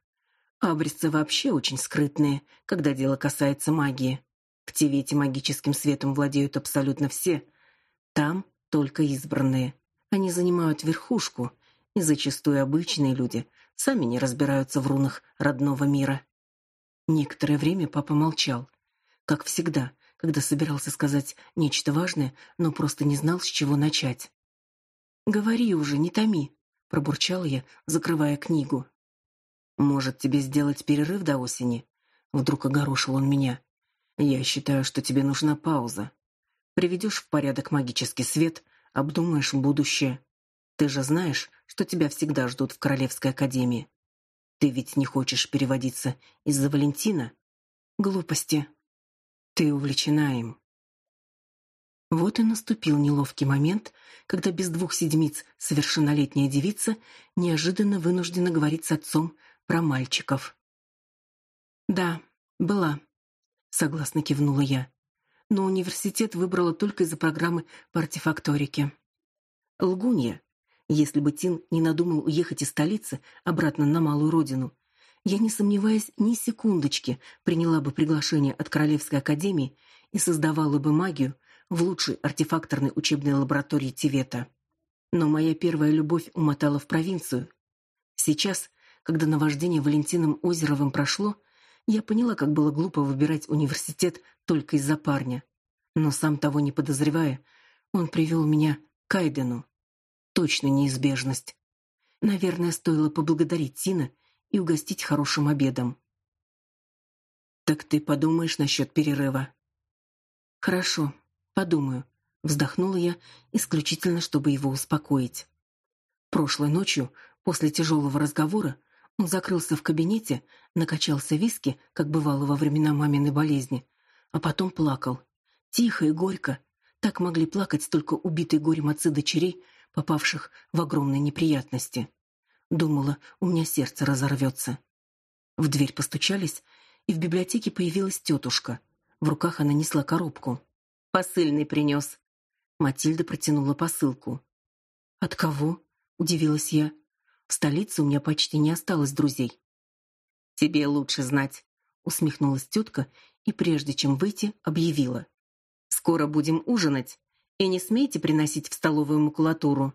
Абрисцы вообще очень скрытные, когда дело касается магии. В Тивете магическим светом владеют абсолютно все. Там только избранные. Они занимают верхушку, и зачастую обычные люди сами не разбираются в рунах родного мира. Некоторое время папа молчал, как всегда, когда собирался сказать нечто важное, но просто не знал, с чего начать. "Говори уже, не томи", пробурчал я, закрывая книгу. "Может, тебе сделать перерыв до осени?" вдруг огорошил он меня. "Я считаю, что тебе нужна пауза. Приведешь в порядок магический свет, обдумаешь будущее. Ты же знаешь, что тебя всегда ждут в Королевской академии. Ты ведь не хочешь переводиться из-за Валентина? Глупости. Ты увлечена им. Вот и наступил неловкий момент, когда без двух седмиц совершеннолетняя девица неожиданно вынуждена говорить с отцом про мальчиков. «Да, была», — согласно кивнула я. «Но университет выбрала только из-за программы по артефакторике». Лгунья. Если бы Тин не надумал уехать из столицы обратно на малую родину, я, не сомневаясь ни секундочки, приняла бы приглашение от Королевской академии и создавала бы магию в лучшей артефакторной учебной лаборатории Тивета. Но моя первая любовь умотала в провинцию. Сейчас, когда наваждение Валентином Озеровым прошло, я поняла, как было глупо выбирать университет только из-за парня. Но сам того не подозревая, он привел меня к Айдену. Точно неизбежность. Наверное, стоило поблагодарить Тина и угостить хорошим обедом. Так ты подумаешь насчет перерыва? Хорошо, подумаю, вздохнула я, исключительно чтобы его успокоить. Прошлой ночью, после тяжелого разговора, он закрылся в кабинете, накачался виски, как бывало во времена маминой болезни, а потом плакал. Тихо и горько. Так могли плакать только убитые горем отцы дочерей, попавших в огромные неприятности. Думала, у меня сердце разорвется. В дверь постучались, и в библиотеке появилась тетушка. В руках она несла коробку. «Посыльный принес». Матильда протянула посылку. «От кого?» — удивилась я. «В столице у меня почти не осталось друзей». «Тебе лучше знать», — усмехнулась тетка и, прежде чем выйти, объявила. «Скоро будем ужинать, и не смейте приносить в столовую макулатуру».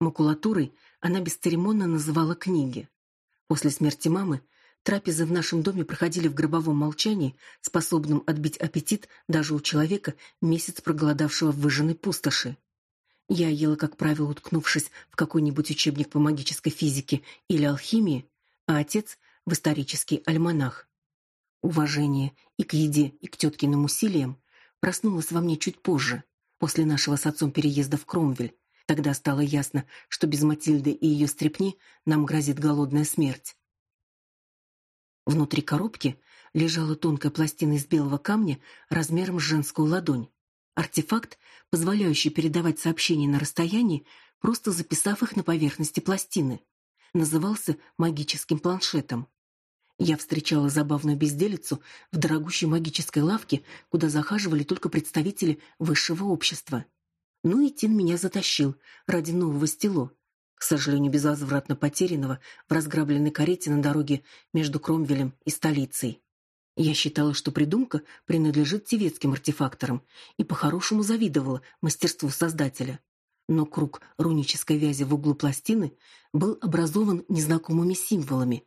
Макулатурой она бесцеремонно называла книги. После смерти мамы трапезы в нашем доме проходили в гробовом молчании, способном отбить аппетит даже у человека, месяц проголодавшего в выжженной пустоши. Я ела, как правило, уткнувшись в какой-нибудь учебник по магической физике или алхимии, а отец — в исторический альманах. Уважение и к еде, и к теткиным усилиям проснулось во мне чуть позже, после нашего с отцом переезда в Кромвель, Тогда стало ясно, что без Матильды и ее стрепни нам грозит голодная смерть. Внутри коробки лежала тонкая пластина из белого камня размером с женскую ладонь. Артефакт, позволяющий передавать сообщения на расстоянии, просто записав их на поверхности пластины. Назывался магическим планшетом. Я встречала забавную безделицу в дорогущей магической лавке, куда захаживали только представители высшего общества. Ну и Тин меня затащил ради нового стело, к сожалению, безвозвратно потерянного в разграбленной карете на дороге между Кромвелем и столицей. Я считала, что придумка принадлежит тевецким артефакторам и по-хорошему завидовала мастерству создателя. Но круг рунической вязи в углу пластины был образован незнакомыми символами,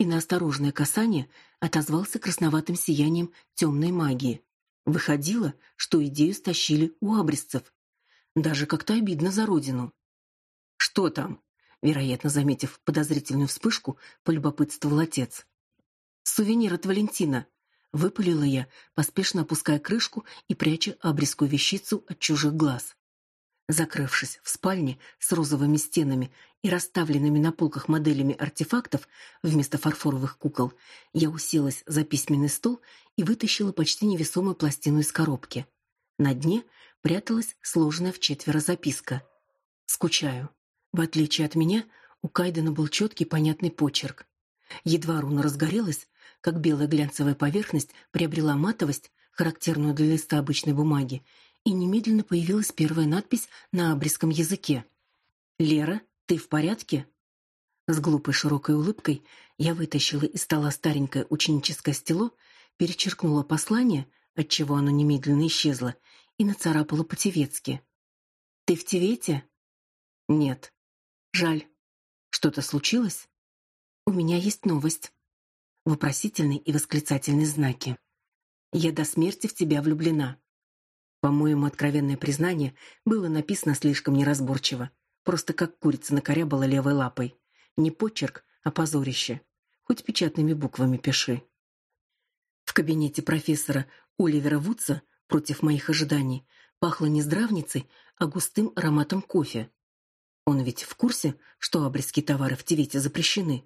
и на осторожное касание отозвался красноватым сиянием темной магии. Выходило, что идею стащили у абрисцев, даже как-то обидно за родину. Что там? Вероятно, заметив подозрительную вспышку, полюбопытствовал отец. Сувенир от Валентина. Выпалила я, поспешно опуская крышку и пряча обрезкую вещицу от чужих глаз. Закрывшись в спальне с розовыми стенами и расставленными на полках моделями артефактов вместо фарфоровых кукол, я уселась за письменный стол и вытащила почти невесомую пластину из коробки. На дне пряталась сложенная в четверо записка. «Скучаю. В отличие от меня, у Кайдена был четкий понятный почерк. Едва руна разгорелась, как белая глянцевая поверхность приобрела матовость, характерную для листа обычной бумаги, и немедленно появилась первая надпись на абрисском языке. «Лера, ты в порядке?» С глупой широкой улыбкой я вытащила из стола старенькое ученическое стело, перечеркнула послание, отчего оно немедленно исчезло, и нацарапала по-тевецки. «Ты в Тевете?» «Нет». «Жаль. Что-то случилось?» «У меня есть новость». Вопросительный и восклицательные знаки. «Я до смерти в тебя влюблена». По-моему, откровенное признание было написано слишком неразборчиво, просто как курица накорябала левой лапой. Не почерк, а позорище. Хоть печатными буквами пиши. В кабинете профессора Оливера Вудса Против моих ожиданий пахло не здравницей, а густым ароматом кофе. Он ведь в курсе, что обрезки товаров в Тивете запрещены.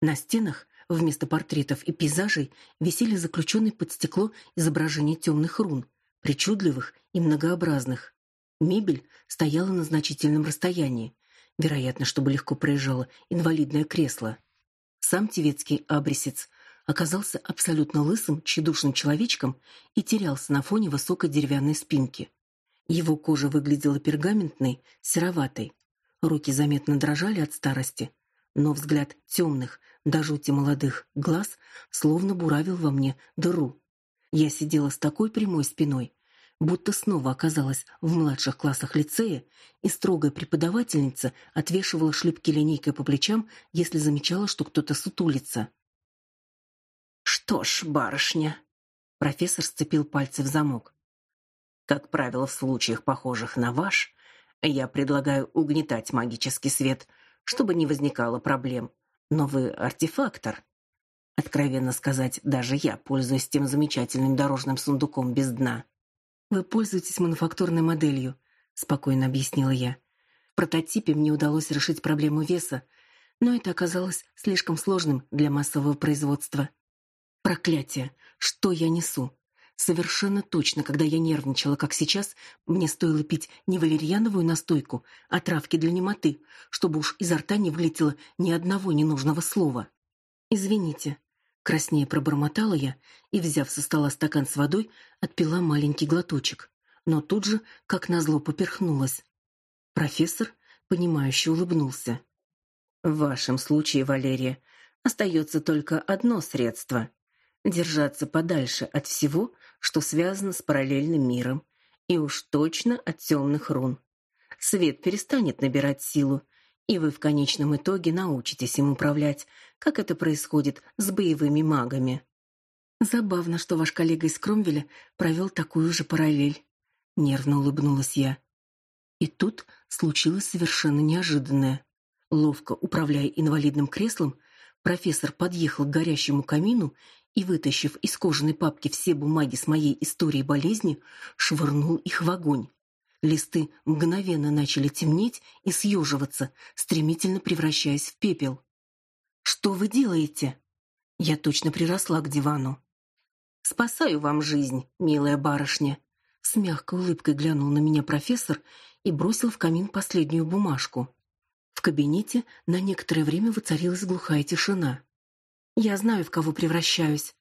На стенах вместо портретов и пейзажей висели заключенные под стекло изображения темных рун, причудливых и многообразных. Мебель стояла на значительном расстоянии, вероятно, чтобы легко проезжало инвалидное кресло. Сам тевецкий абрисец оказался абсолютно лысым, тщедушным человечком и терялся на фоне высокой деревянной спинки. Его кожа выглядела пергаментной, сероватой. Руки заметно дрожали от старости, но взгляд темных, до жути молодых глаз словно буравил во мне дыру. Я сидела с такой прямой спиной, будто снова оказалась в младших классах лицея, и строгая преподавательница отвешивала шлепки линейкой по плечам, если замечала, что кто-то сутулится. Что ж, барышня, профессор сцепил пальцы в замок. Как правило, в случаях похожих на ваш, я предлагаю угнетать магический свет, чтобы не возникало проблем. Но вы артефактор. Откровенно сказать, даже я пользуюсь тем замечательным дорожным сундуком без дна. Вы пользуетесь мануфактурной моделью, спокойно объяснила я. В прототипе мне удалось решить проблему веса, но это оказалось слишком сложным для массового производства. Проклятие, что я несу? Совершенно точно, когда я нервничала, как сейчас, мне стоило пить не валерьяновую настойку, а травки для немоты, чтобы уж изо рта не вылетело ни одного ненужного слова. Извините, краснее пробормотала я и, взяв со стола стакан с водой, отпила маленький глоточек, но тут же, как назло, поперхнулась. Профессор, понимающе улыбнулся. В вашем случае, Валерия, остается только одно средство держаться подальше от всего, что связано с параллельным миром, и уж точно от темных рун. Свет перестанет набирать силу, и вы в конечном итоге научитесь им управлять, как это происходит с боевыми магами. Забавно, что ваш коллега из Кромвеля провел такую же параллель. Нервно улыбнулась я. И тут случилось совершенно неожиданное. Ловко управляя инвалидным креслом, профессор подъехал к горящему камину и, вытащив из кожаной папки все бумаги с моей историей болезни, швырнул их в огонь. Листы мгновенно начали темнеть и съеживаться, стремительно превращаясь в пепел. Что вы делаете? Я точно приросла к дивану. Спасаю вам жизнь, милая барышня. С мягкой улыбкой глянул на меня профессор и бросил в камин последнюю бумажку. В кабинете на некоторое время воцарилась глухая тишина. Я знаю, в кого превращаюсь,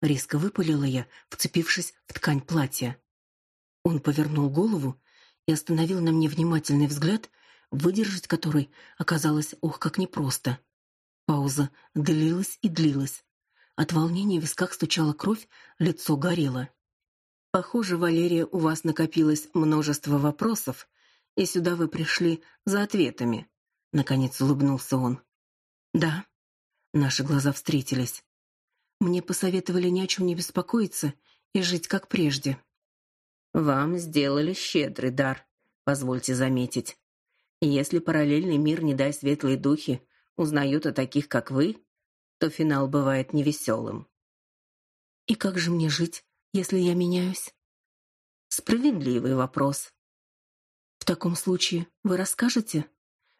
резко выпалила я, вцепившись в ткань платья. Он повернул голову и остановил на мне внимательный взгляд, выдержать который оказалось ох как непросто. Пауза длилась и длилась. От волнения в висках стучала кровь, лицо горело. Похоже, Валерия, у вас накопилось множество вопросов, и сюда вы пришли за ответами, наконец улыбнулся он. Да, Наши глаза встретились. Мне посоветовали ни о чем не беспокоиться и жить как прежде. Вам сделали щедрый дар, позвольте заметить. Если параллельный мир, не дай светлые духи, узнают о таких, как вы, то финал бывает невеселым. И как же мне жить, если я меняюсь? Справедливый вопрос. В таком случае вы расскажете?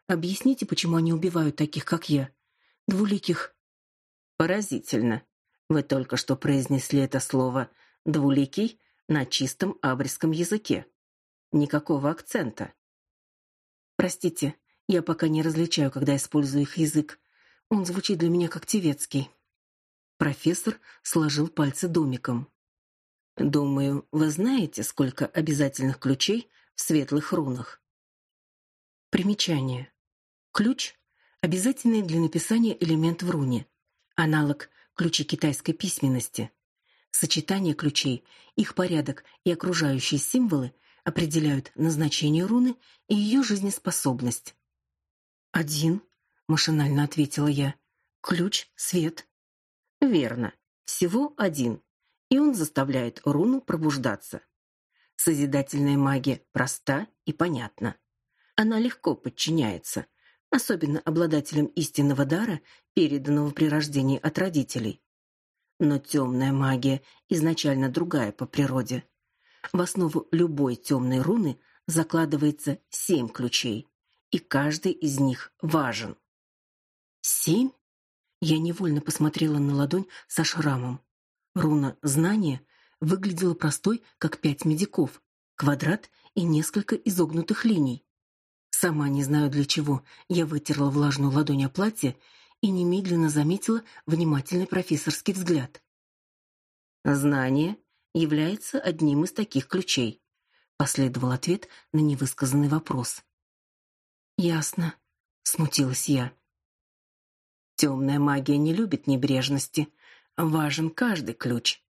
Объясните, почему они убивают таких, как я, двуликих. Поразительно. Вы только что произнесли это слово двуликий на чистом абрисском языке. Никакого акцента. Простите, я пока не различаю, когда использую их язык. Он звучит для меня как тевецкий. Профессор сложил пальцы домиком. Думаю, вы знаете, сколько обязательных ключей в светлых рунах. Примечание. Ключ Обязательный для написания элемент в руне. Аналог ключей китайской письменности. Сочетание ключей, их порядок и окружающие символы определяют назначение руны и ее жизнеспособность. Один, машинально ответила я. Ключ, свет. Верно. Всего один. И он заставляет руну пробуждаться. Созидательная магия проста и понятна. Она легко подчиняется особенно обладателям истинного дара, переданного при рождении от родителей. Но темная магия изначально другая по природе. В основу любой темной руны закладывается семь ключей, и каждый из них важен. Семь? Я невольно посмотрела на ладонь со шрамом. Руна знания выглядела простой, как пять медиков, квадрат и несколько изогнутых линий. Сама не знаю для чего, я вытерла влажную ладонь о платье и немедленно заметила внимательный профессорский взгляд. Знание является одним из таких ключей, последовал ответ на невысказанный вопрос. Ясно, смутилась я. Темная магия не любит небрежности. Важен каждый ключ.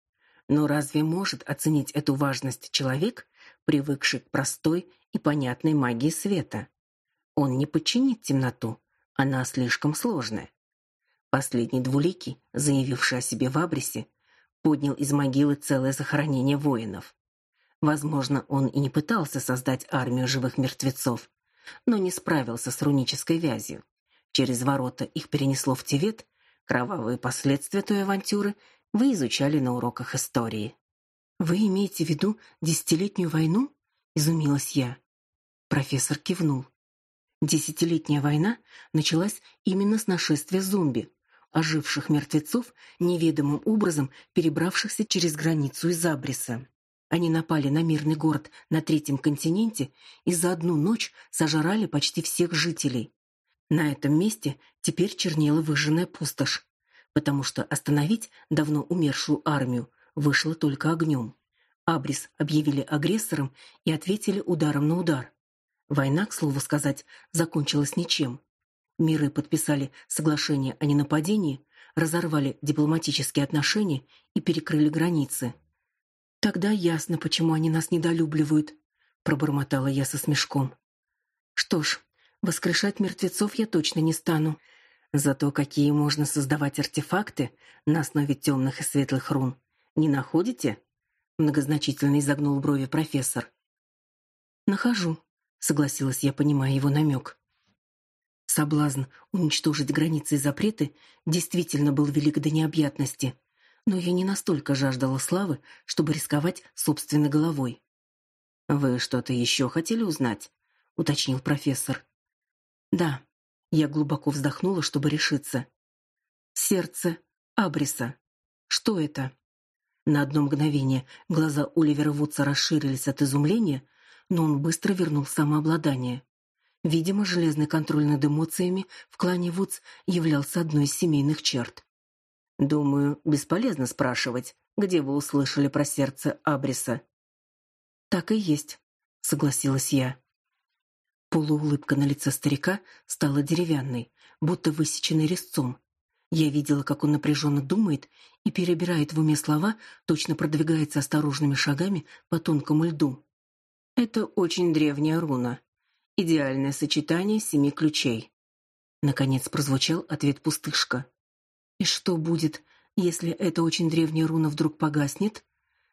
Но разве может оценить эту важность человек, привыкший к простой и понятной магии света? Он не подчинит темноту, она слишком сложная. Последний двуликий, заявивший о себе в Абрисе, поднял из могилы целое захоронение воинов. Возможно, он и не пытался создать армию живых мертвецов, но не справился с рунической вязью. Через ворота их перенесло в Тивет. Кровавые последствия той авантюры вы изучали на уроках истории. Вы имеете в виду десятилетнюю войну? изумилась я. Профессор кивнул. Десятилетняя война началась именно с нашествия зомби, оживших мертвецов, неведомым образом перебравшихся через границу из Абриса. Они напали на мирный город на третьем континенте и за одну ночь сожрали почти всех жителей. На этом месте теперь чернела выжженная пустошь, потому что остановить давно умершую армию вышло только огнем. Абрис объявили агрессором и ответили ударом на удар. Война, к слову сказать, закончилась ничем. Миры подписали соглашение о ненападении, разорвали дипломатические отношения и перекрыли границы. Тогда ясно, почему они нас недолюбливают, пробормотала я со смешком. Что ж, воскрешать мертвецов я точно не стану. Зато какие можно создавать артефакты на основе темных и светлых рун. Не находите? Многозначительно изогнул брови профессор. Нахожу, согласилась я, понимая его намек. Соблазн уничтожить границы и запреты действительно был велик до необъятности, но я не настолько жаждала славы, чтобы рисковать собственной головой. Вы что-то еще хотели узнать? уточнил профессор. Да. Я глубоко вздохнула, чтобы решиться. Сердце Абриса. Что это? На одно мгновение глаза Оливера Вудса расширились от изумления, но он быстро вернул самообладание. Видимо, железный контроль над эмоциями в клане Вудс являлся одной из семейных черт. Думаю, бесполезно спрашивать, где вы услышали про сердце Абриса. Так и есть, согласилась я. Полуулыбка на лице старика стала деревянной, будто высеченной резцом. Я видела, как он напряженно думает и перебирает в уме слова, точно продвигается осторожными шагами по тонкому льду. Это очень древняя руна. Идеальное сочетание семи ключей. Наконец прозвучал ответ пустышка. И что будет, если эта очень древняя руна вдруг погаснет?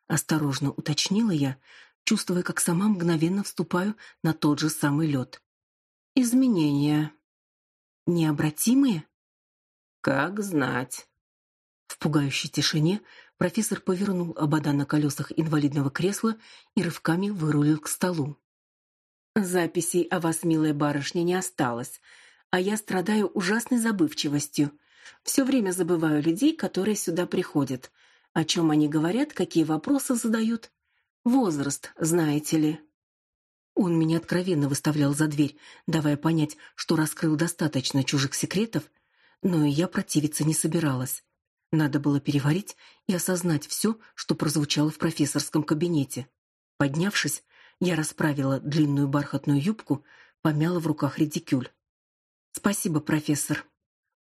Осторожно уточнила я, чувствуя, как сама мгновенно вступаю на тот же самый лед. Изменения необратимые? Как знать. В пугающей тишине профессор повернул обода на колесах инвалидного кресла и рывками вырулил к столу. Записей о вас, милая барышня, не осталось, а я страдаю ужасной забывчивостью. Все время забываю людей, которые сюда приходят. О чем они говорят, какие вопросы задают. Возраст, знаете ли. Он меня откровенно выставлял за дверь, давая понять, что раскрыл достаточно чужих секретов, но и я противиться не собиралась. Надо было переварить и осознать все, что прозвучало в профессорском кабинете. Поднявшись, я расправила длинную бархатную юбку, помяла в руках редикюль. Спасибо, профессор.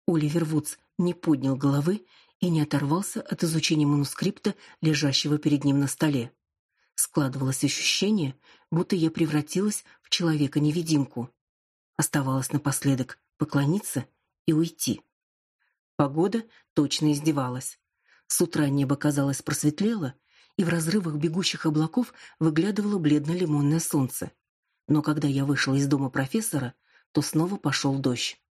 Оливер Вудс не поднял головы и не оторвался от изучения манускрипта, лежащего перед ним на столе. Складывалось ощущение, будто я превратилась в человека-невидимку. Оставалось напоследок поклониться и уйти. Погода точно издевалась. С утра небо казалось просветлело, и в разрывах бегущих облаков выглядывало бледно-лимонное солнце. Но когда я вышла из дома профессора, то снова пошел дождь.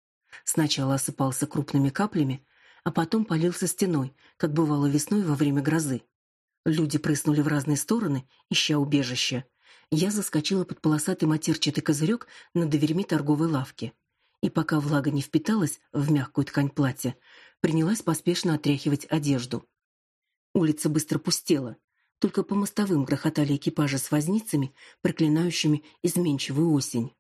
Сначала осыпался крупными каплями, а потом полился стеной, как бывало весной во время грозы. Люди прыснули в разные стороны, ища убежища. Я заскочила под полосатый матерчатый козырек над дверьми торговой лавки. И пока влага не впиталась в мягкую ткань платья, принялась поспешно отряхивать одежду. Улица быстро пустела. Только по мостовым грохотали экипажи с возницами, проклинающими изменчивую осень.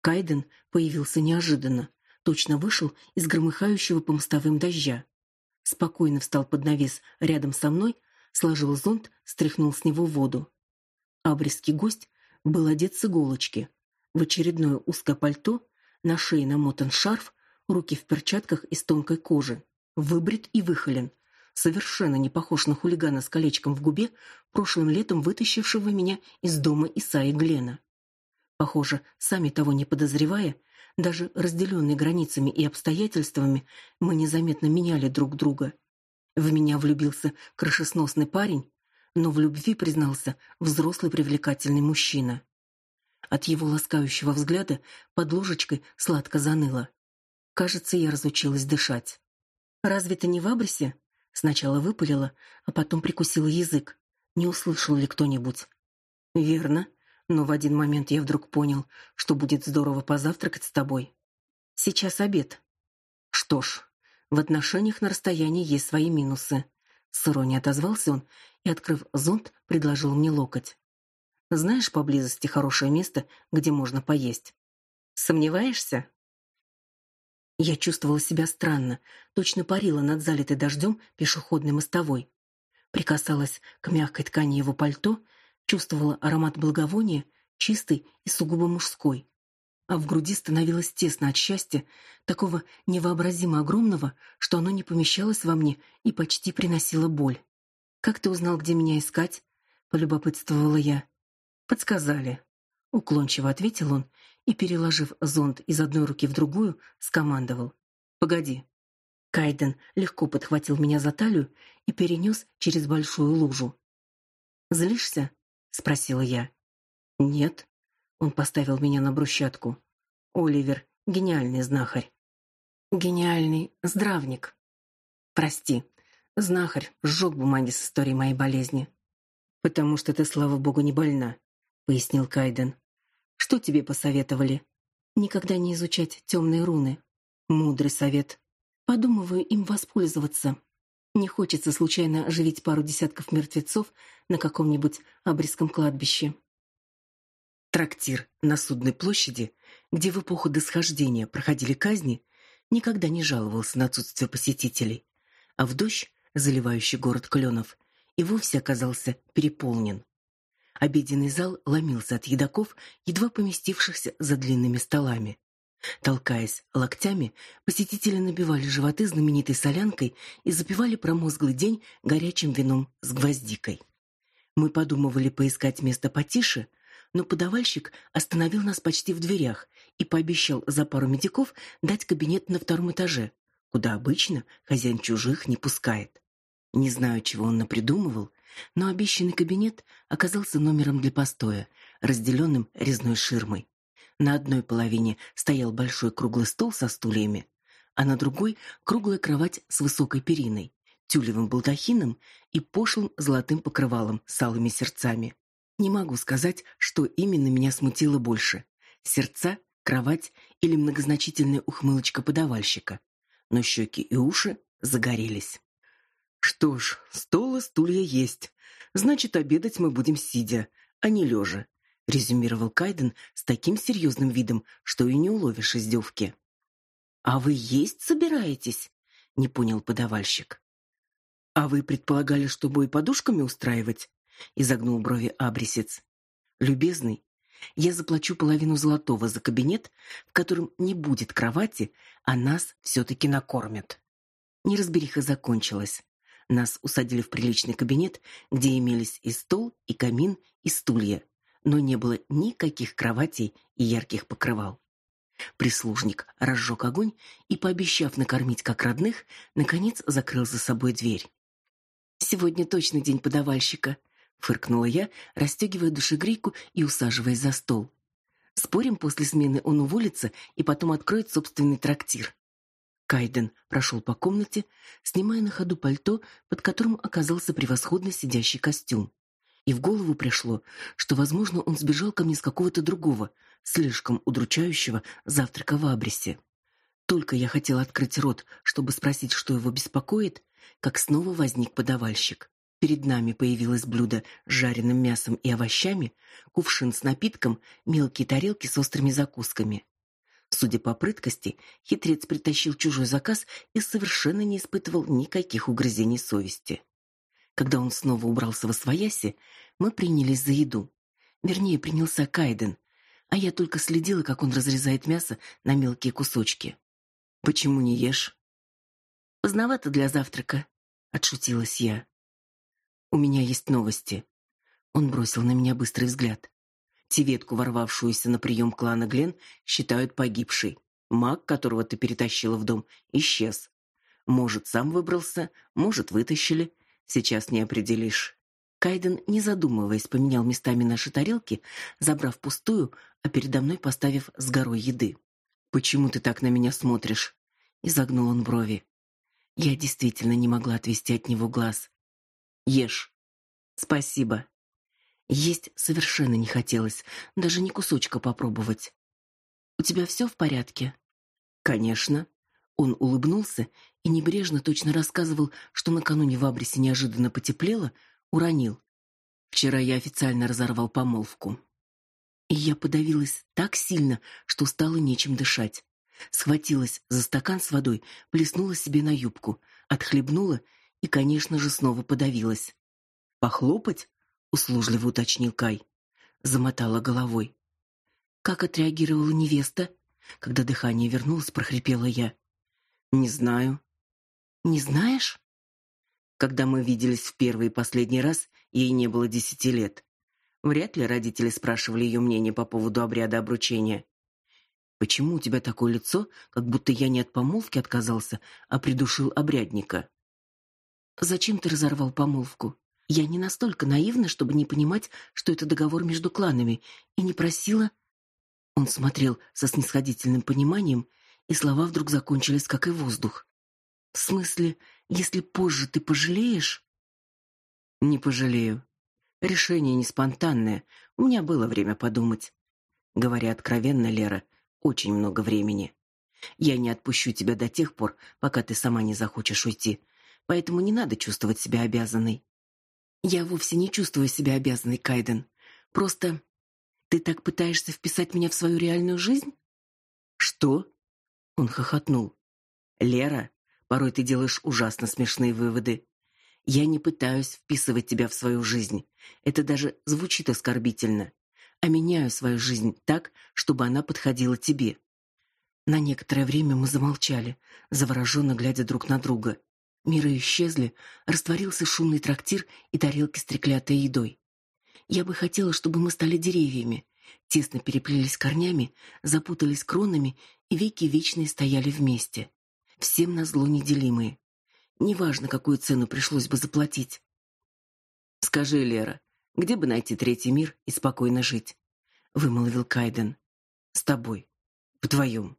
Кайден появился неожиданно, точно вышел из громыхающего по мостовым дождя. Спокойно встал под навес рядом со мной, сложил зонт, стряхнул с него воду. Абрисский гость был одет с иголочки. В очередное узкое пальто, на шее намотан шарф, руки в перчатках из тонкой кожи. Выбрит и выхолен. Совершенно не похож на хулигана с колечком в губе, прошлым летом вытащившего меня из дома Исаи Глена. Похоже, сами того не подозревая, даже разделенные границами и обстоятельствами, мы незаметно меняли друг друга. В меня влюбился крышесносный парень, но в любви признался взрослый привлекательный мужчина. От его ласкающего взгляда под ложечкой сладко заныло. Кажется, я разучилась дышать. Разве ты не в Абресе? Сначала выпалила, а потом прикусила язык. Не услышал ли кто-нибудь? Верно, но в один момент я вдруг понял, что будет здорово позавтракать с тобой. Сейчас обед. Что ж, в отношениях на расстоянии есть свои минусы. С иронией отозвался он и, открыв зонт, предложил мне локоть. Знаешь поблизости хорошее место, где можно поесть? Сомневаешься? Я чувствовала себя странно, точно парила над залитой дождем пешеходной мостовой. Прикасалась к мягкой ткани его пальто, чувствовала аромат благовония, чистый и сугубо мужской. А в груди становилось тесно от счастья, такого невообразимо огромного, что оно не помещалось во мне и почти приносило боль. Как ты узнал, где меня искать? полюбопытствовала я. Подсказали, уклончиво ответил он и, переложив зонт из одной руки в другую, скомандовал: "Погоди". Кайден легко подхватил меня за талию и перенес через большую лужу. "Злишься?" Спросила я. "Нет", он поставил меня на брусчатку. "Оливер гениальный знахарь. Гениальный здравник. Прости, Знахарь сжег бумаги с историей моей болезни. Потому что ты, слава богу, не больна, пояснил Кайден. Что тебе посоветовали? Никогда не изучать темные руны. Мудрый совет. Подумываю им воспользоваться. Не хочется случайно оживить пару десятков мертвецов на каком-нибудь обрезком кладбище. Трактир на Судной площади, где в эпоху досхождения проходили казни, никогда не жаловался на отсутствие посетителей, а в дождь заливающий город кленов, и вовсе оказался переполнен. Обеденный зал ломился от едоков, едва поместившихся за длинными столами. Толкаясь локтями, посетители набивали животы знаменитой солянкой и запивали промозглый день горячим вином с гвоздикой. Мы подумывали поискать место потише, но подавальщик остановил нас почти в дверях и пообещал за пару медиков дать кабинет на втором этаже, куда обычно хозяин чужих не пускает. Не знаю, чего он напридумывал, но обещанный кабинет оказался номером для постоя, разделенным резной ширмой. На одной половине стоял большой круглый стол со стульями, а на другой круглая кровать с высокой периной, тюлевым балдахином и пошлым золотым покрывалом с алыми сердцами. Не могу сказать, что именно меня смутило больше: сердца, кровать или многозначительная ухмылочка подавальщика. Но щеки и уши загорелись. Что ж, стол и стулья есть. Значит, обедать мы будем сидя, а не лежа, резюмировал Кайден с таким серьезным видом, что и не уловишь издевки. А вы есть собираетесь? не понял подавальщик. А вы предполагали, что бой подушками устраивать? изогнул брови Абрисец. Любезный, я заплачу половину золотого за кабинет, в котором не будет кровати, а нас все таки накормят. Неразбериха закончилась. Нас усадили в приличный кабинет, где имелись и стол, и камин, и стулья, но не было никаких кроватей и ярких покрывал. Прислужник разжег огонь и, пообещав накормить как родных, наконец закрыл за собой дверь. Сегодня точно день подавальщика, фыркнула я, расстегивая душегрейку и усаживаясь за стол. Спорим, после смены он уволится и потом откроет собственный трактир. Кайден прошел по комнате, снимая на ходу пальто, под которым оказался превосходно сидящий костюм. И в голову пришло, что, возможно, он сбежал ко мне с какого-то другого, слишком удручающего завтрака в Абресе. Только я хотел открыть рот, чтобы спросить, что его беспокоит, как снова возник подавальщик. Перед нами появилось блюдо с жареным мясом и овощами, кувшин с напитком, мелкие тарелки с острыми закусками. Судя по прыткости, хитрец притащил чужой заказ и совершенно не испытывал никаких угрызений совести. Когда он снова убрался во свояси, мы принялись за еду. Вернее, принялся Кайден, а я только следила, как он разрезает мясо на мелкие кусочки. Почему не ешь? Поздновато для завтрака, отшутилась я. У меня есть новости. Он бросил на меня быстрый взгляд. Теветку, ворвавшуюся на прием клана Глен, считают погибшей. Маг, которого ты перетащила в дом, исчез. Может, сам выбрался, может, вытащили. Сейчас не определишь. Кайден, не задумываясь, поменял местами наши тарелки, забрав пустую, а передо мной поставив с горой еды. Почему ты так на меня смотришь? изогнул он брови. Я действительно не могла отвести от него глаз. Ешь. Спасибо. Есть совершенно не хотелось, даже ни кусочка попробовать. У тебя все в порядке? Конечно. Он улыбнулся и небрежно точно рассказывал, что накануне в Абрисе неожиданно потеплело, уронил. Вчера я официально разорвал помолвку. И я подавилась так сильно, что стало нечем дышать. Схватилась за стакан с водой, плеснула себе на юбку, отхлебнула и, конечно же, снова подавилась. Похлопать? услужливо уточнил Кай. Замотала головой. Как отреагировала невеста? Когда дыхание вернулось, прохрипела я. Не знаю. Не знаешь? Когда мы виделись в первый и последний раз, ей не было десяти лет. Вряд ли родители спрашивали ее мнение по поводу обряда обручения. Почему у тебя такое лицо, как будто я не от помолвки отказался, а придушил обрядника? Зачем ты разорвал помолвку? Я не настолько наивна, чтобы не понимать, что это договор между кланами, и не просила. Он смотрел со снисходительным пониманием, и слова вдруг закончились как и воздух. В смысле, если позже ты пожалеешь? Не пожалею. Решение не спонтанное. У меня было время подумать. Говоря откровенно, Лера, очень много времени. Я не отпущу тебя до тех пор, пока ты сама не захочешь уйти. Поэтому не надо чувствовать себя обязанной. Я вовсе не чувствую себя обязанной, Кайден. Просто ты так пытаешься вписать меня в свою реальную жизнь? Что? Он хохотнул. Лера, Порой ты делаешь ужасно смешные выводы. Я не пытаюсь вписывать тебя в свою жизнь. Это даже звучит оскорбительно. А меняю свою жизнь так, чтобы она подходила тебе. На некоторое время мы замолчали, завороженно глядя друг на друга. Миры исчезли, растворился шумный трактир и тарелки с треклятой едой. Я бы хотела, чтобы мы стали деревьями, тесно переплелись корнями, запутались кронами и веки вечные стояли вместе всем назло неделимые. Неважно, какую цену пришлось бы заплатить. Скажи, Лера, где бы найти третий мир и спокойно жить? вымолвил Кайден. С тобой, вдвоем.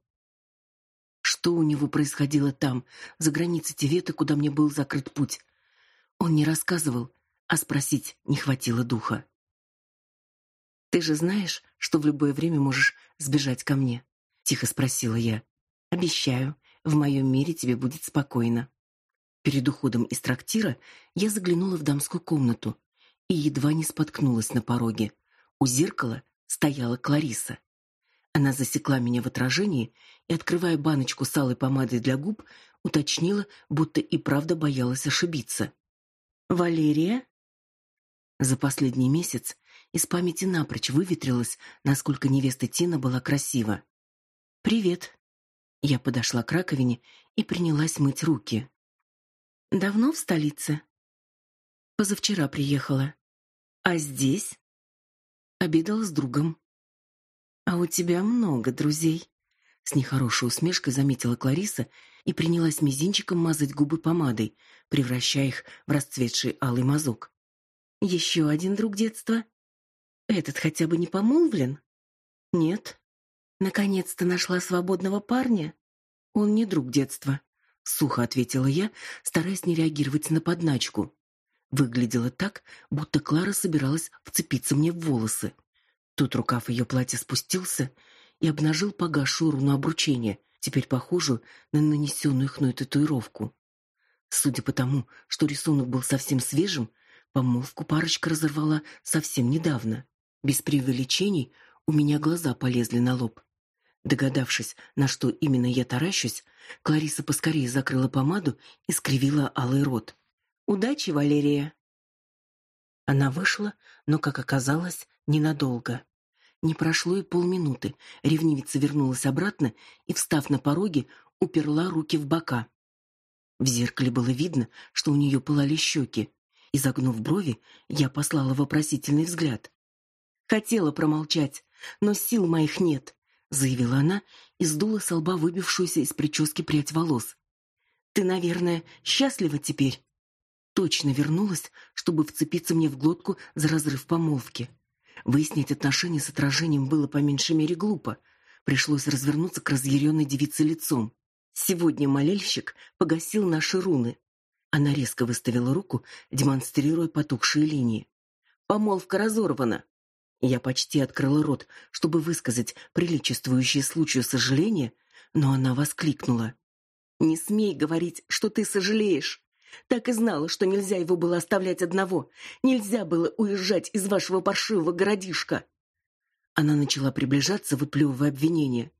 Что у него происходило там, за границей Тивета, куда мне был закрыт путь? Он не рассказывал, а спросить не хватило духа. Ты же знаешь, что в любое время можешь сбежать ко мне, тихо спросила я. Обещаю, в моем мире тебе будет спокойно. Перед уходом из трактира я заглянула в дамскую комнату и едва не споткнулась на пороге. У зеркала стояла Клариса. Она засекла меня в отражении и, открывая баночку с алой помадой для губ, уточнила, будто и правда боялась ошибиться. «Валерия?» За последний месяц из памяти напрочь выветрилось, насколько невеста Тина была красива. «Привет», я подошла к раковине и принялась мыть руки. Давно в столице? Позавчера приехала. А здесь? Обедала с другом. А у тебя много друзей, с нехорошей усмешкой заметила Клариса и принялась мизинчиком мазать губы помадой, превращая их в расцветший алый мазок. Еще один друг детства? Этот хотя бы не помолвлен? Нет. Наконец-то нашла свободного парня? Он не друг детства, сухо ответила я, стараясь не реагировать на подначку. Выглядело так, будто Клара собиралась вцепиться мне в волосы. Тут рукав ее платья спустился и обнажил погасшую руну обручения, теперь похожую на нанесенную хной татуировку. Судя по тому, что рисунок был совсем свежим, Помолвку парочка разорвала совсем недавно. Без преувеличений у меня глаза полезли на лоб. Догадавшись, на что именно я таращусь, Клариса поскорее закрыла помаду и скривила алый рот. Удачи, Валерия. Она вышла, но, как оказалось, ненадолго. Не прошло и полминуты. Ревнивица вернулась обратно и, встав на пороге, уперла руки в бока. В зеркале было видно, что у нее пылали щеки. Изогнув брови, я послала вопросительный взгляд. Хотела промолчать, но сил моих нет, заявила она и сдула с лба выбившуюся из прически прядь волос. Ты, наверное, счастлива теперь? Точно вернулась, чтобы вцепиться мне в глотку за разрыв помолвки. Выяснить отношения с отражением было по меньшей мере глупо. Пришлось развернуться к разъяренной девице лицом. Сегодня молельщик погасил наши руны. Она резко выставила руку, демонстрируя потухшие линии. Помолвка разорвана. Я почти открыла рот, чтобы высказать приличествующее случаю сожаление, но она воскликнула: "Не смей говорить, что ты сожалеешь. Так и знала, что нельзя его было оставлять одного. Нельзя было уезжать из вашего паршивого городишка". Она начала приближаться, выплевывая обвинения.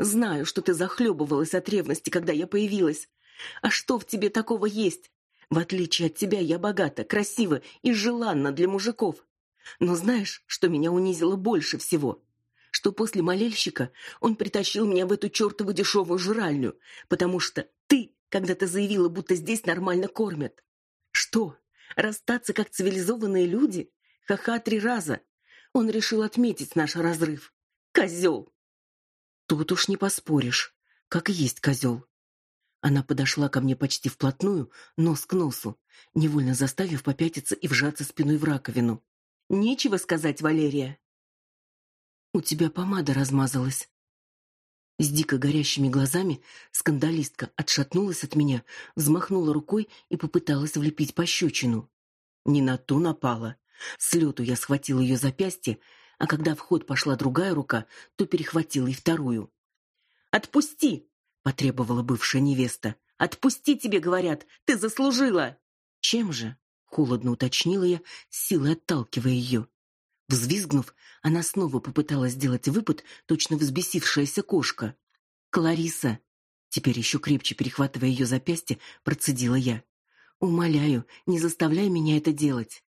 "Знаю, что ты захлебывалась от ревности, когда я появилась. А что в тебе такого есть? В отличие от тебя, я богата, красива и желанна для мужиков. Но знаешь, что меня унизило больше всего? Что после молельщика он притащил меня в эту чертову дешевую жральню, потому что ты когда-то заявила, будто здесь нормально кормят. Что? Расстаться как цивилизованные люди? Ха-ха три раза. Он решил отметить наш разрыв. Козел! Тут уж не поспоришь. Как и есть козел. Она подошла ко мне почти вплотную, нос к носу, невольно заставив попятиться и вжаться спиной в раковину. Нечего сказать, Валерия. У тебя помада размазалась. С дико горящими глазами скандалистка отшатнулась от меня, взмахнула рукой и попыталась влепить пощечину. Не на ту напала. С лету я схватила ее запястье, а когда в ход пошла другая рука, то перехватила и вторую. «Отпусти!» — потребовала бывшая невеста. «Отпусти, тебе говорят! Ты заслужила!» «Чем же?» Холодно уточнила я, силой отталкивая ее. Взвизгнув, она снова попыталась сделать выпад, точно взбесившаяся кошка. "Клариса", теперь еще крепче перехватывая ее запястье, процедила я. "Умоляю, не заставляй меня это делать".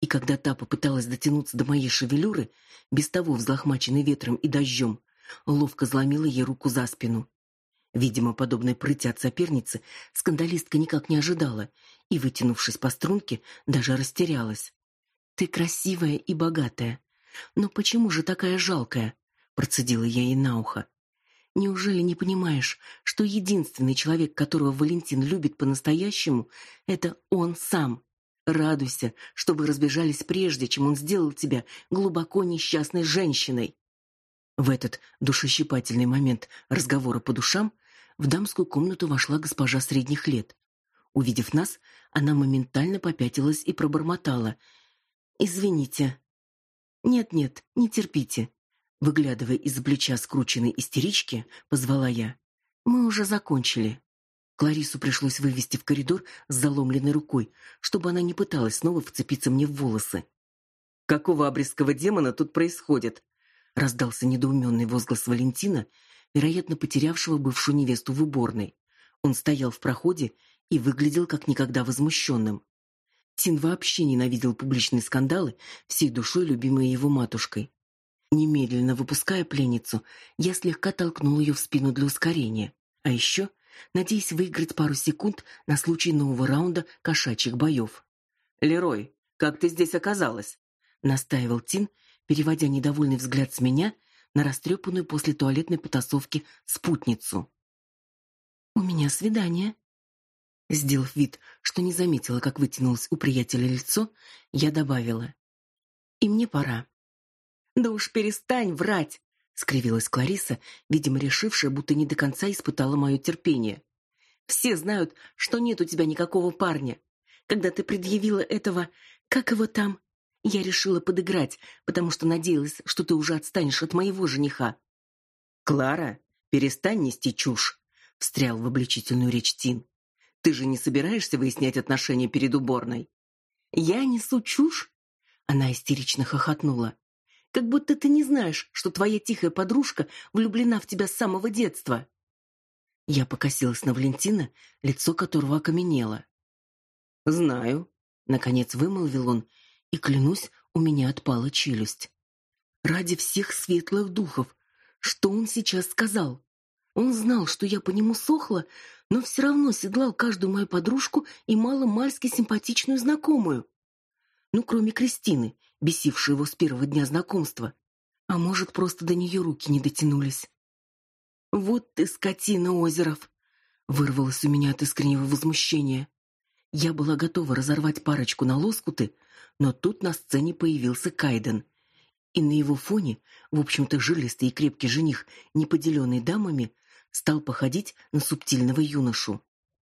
И когда та попыталась дотянуться до моей шевелюры, без того взлохмаченной ветром и дождем, ловко заломила ей руку за спину. Видимо, подобной прыти от соперницы скандалистка никак не ожидала и, вытянувшись по струнке, даже растерялась. Ты красивая и богатая, но почему же такая жалкая? процедила я ей на ухо. Неужели не понимаешь, что единственный человек, которого Валентин любит по-настоящему, это он сам? Радуйся, что вы разбежались прежде, чем он сделал тебя глубоко несчастной женщиной. В этот душещипательный момент разговора по душам в дамскую комнату вошла госпожа средних лет. Увидев нас, она моментально попятилась и пробормотала: "Извините". "Нет-нет, не терпите", выглядывая из плеча скрученной истерички, позвала я. "Мы уже закончили". Кларису пришлось вывести в коридор с заломленной рукой, чтобы она не пыталась снова вцепиться мне в волосы. Какого обрезкого демона тут происходит? раздался недоуменный возглас Валентина, вероятно, потерявшего бывшую невесту в уборной. Он стоял в проходе и выглядел как никогда возмущенным. Тин вообще ненавидел публичные скандалы, всей душой любимой его матушкой. Немедленно выпуская пленницу, я слегка толкнул ее в спину для ускорения, а еще, надеясь выиграть пару секунд на случай нового раунда кошачьих боев. "Лерой, как ты здесь оказалась?" настаивал Тин, переводя недовольный взгляд с меня на растрепанную после туалетной потасовки спутницу. У меня свидание. Сделав вид, что не заметила, как вытянулось у приятеля лицо, я добавила: "И мне пора". "Да уж перестань врать", скривилась Клариса, видимо, решившая, будто не до конца испытала мое терпение. "Все знают, что нет у тебя никакого парня. Когда ты предъявила этого, как его там, я решила подыграть, потому что надеялась, что ты уже отстанешь от моего жениха. Клара, перестань нести чушь, встрял в обличительную речь Тин. Ты же не собираешься выяснять отношения перед уборной? Я несу чушь? Она истерично хохотнула. Как будто ты не знаешь, что твоя тихая подружка влюблена в тебя с самого детства. Я покосилась на Валентина, лицо которого окаменело. Знаю, наконец вымолвил он, и клянусь, у меня отпала челюсть. Ради всех светлых духов, что он сейчас сказал? Он знал, что я по нему сохла, но все равно седлал каждую мою подружку и мало-мальски симпатичную знакомую. Ну, кроме Кристины, бесившей его с первого дня знакомства. А может, просто до нее руки не дотянулись. «Вот ты, скотина, Озеров!» Вырвалось у меня от искреннего возмущения. Я была готова разорвать парочку на лоскуты, но тут на сцене появился Кайден. И на его фоне, в общем-то, жилистый и крепкий жених, не поделенный дамами, стал походить на субтильного юношу.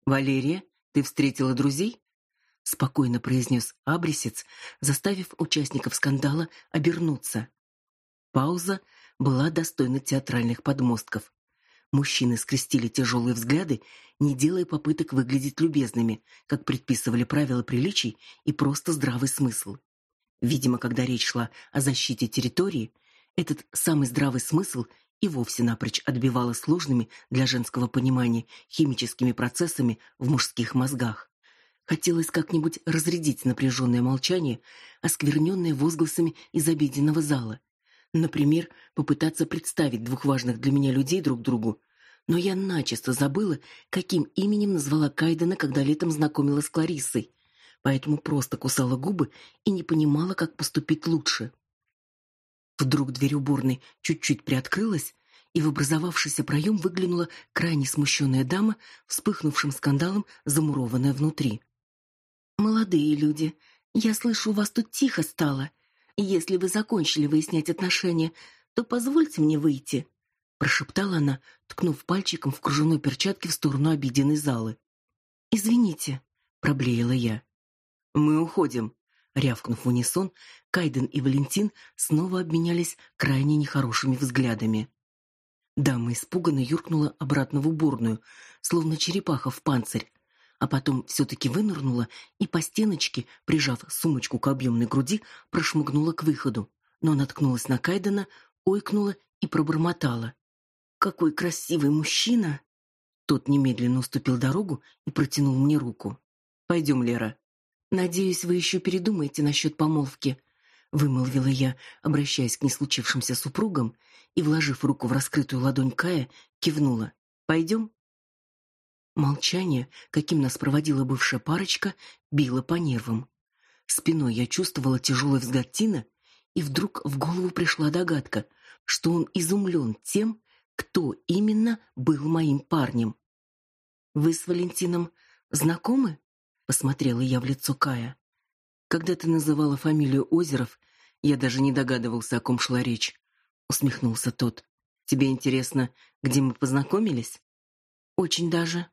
«Валерия, ты встретила друзей?» — спокойно произнес Абрисец, заставив участников скандала обернуться. Пауза была достойна театральных подмостков. Мужчины скрестили тяжелые взгляды, не делая попыток выглядеть любезными, как предписывали правила приличий и просто здравый смысл. Видимо, когда речь шла о защите территории, этот самый здравый смысл и вовсе напрочь отбивало сложными для женского понимания химическими процессами в мужских мозгах. Хотелось как-нибудь разрядить напряженное молчание, оскверненное возгласами из обеденного зала, Например, попытаться представить двух важных для меня людей друг другу, но я начисто забыла, каким именем назвала Кайдена, когда летом знакомилась с Клариссой, поэтому просто кусала губы и не понимала, как поступить лучше. Вдруг дверь уборной чуть-чуть приоткрылась, и в образовавшийся проем выглянула крайне смущенная дама, вспыхнувшим скандалом, замурованная внутри. «Молодые люди, я слышу, у вас тут тихо стало», если вы закончили выяснять отношения, то позвольте мне выйти, прошептала она, ткнув пальчиком в кружевной перчатке в сторону обеденной залы. Извините, проблеяла я. Мы уходим, рявкнув в унисон, Кайден и Валентин снова обменялись крайне нехорошими взглядами. Дама испуганно юркнула обратно в уборную, словно черепаха в панцирь, а потом все-таки вынырнула и по стеночке, прижав сумочку к объемной груди, прошмыгнула к выходу, но наткнулась на Кайдена, ойкнула и пробормотала. «Какой красивый мужчина!» Тот немедленно уступил дорогу и протянул мне руку. «Пойдем, Лера». «Надеюсь, вы еще передумаете насчет помолвки», — вымолвила я, обращаясь к неслучившимся супругам, и, вложив руку в раскрытую ладонь Кая, кивнула. «Пойдем?» Молчание, каким нас проводила бывшая парочка, било по нервам. Спиной я чувствовала тяжелый взгляд Тина, и вдруг в голову пришла догадка, что он изумлен тем, кто именно был моим парнем. Вы с Валентином знакомы? посмотрела я в лицо Кая. Когда ты называла фамилию Озеров, я даже не догадывался, о ком шла речь, усмехнулся тот. Тебе интересно, где мы познакомились? Очень даже.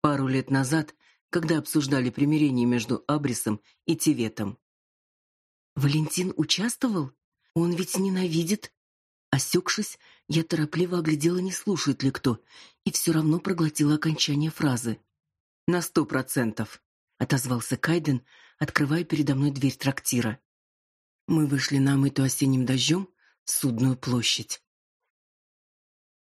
Пару лет назад, когда обсуждали примирение между Абрисом и Тиветом. Валентин участвовал? Он ведь ненавидит. Осекшись, я торопливо оглядела, не слушает ли кто, и все равно проглотила окончание фразы. На сто процентов, отозвался Кайден, открывая передо мной дверь трактира. Мы вышли на омытую осенним дождем судную площадь.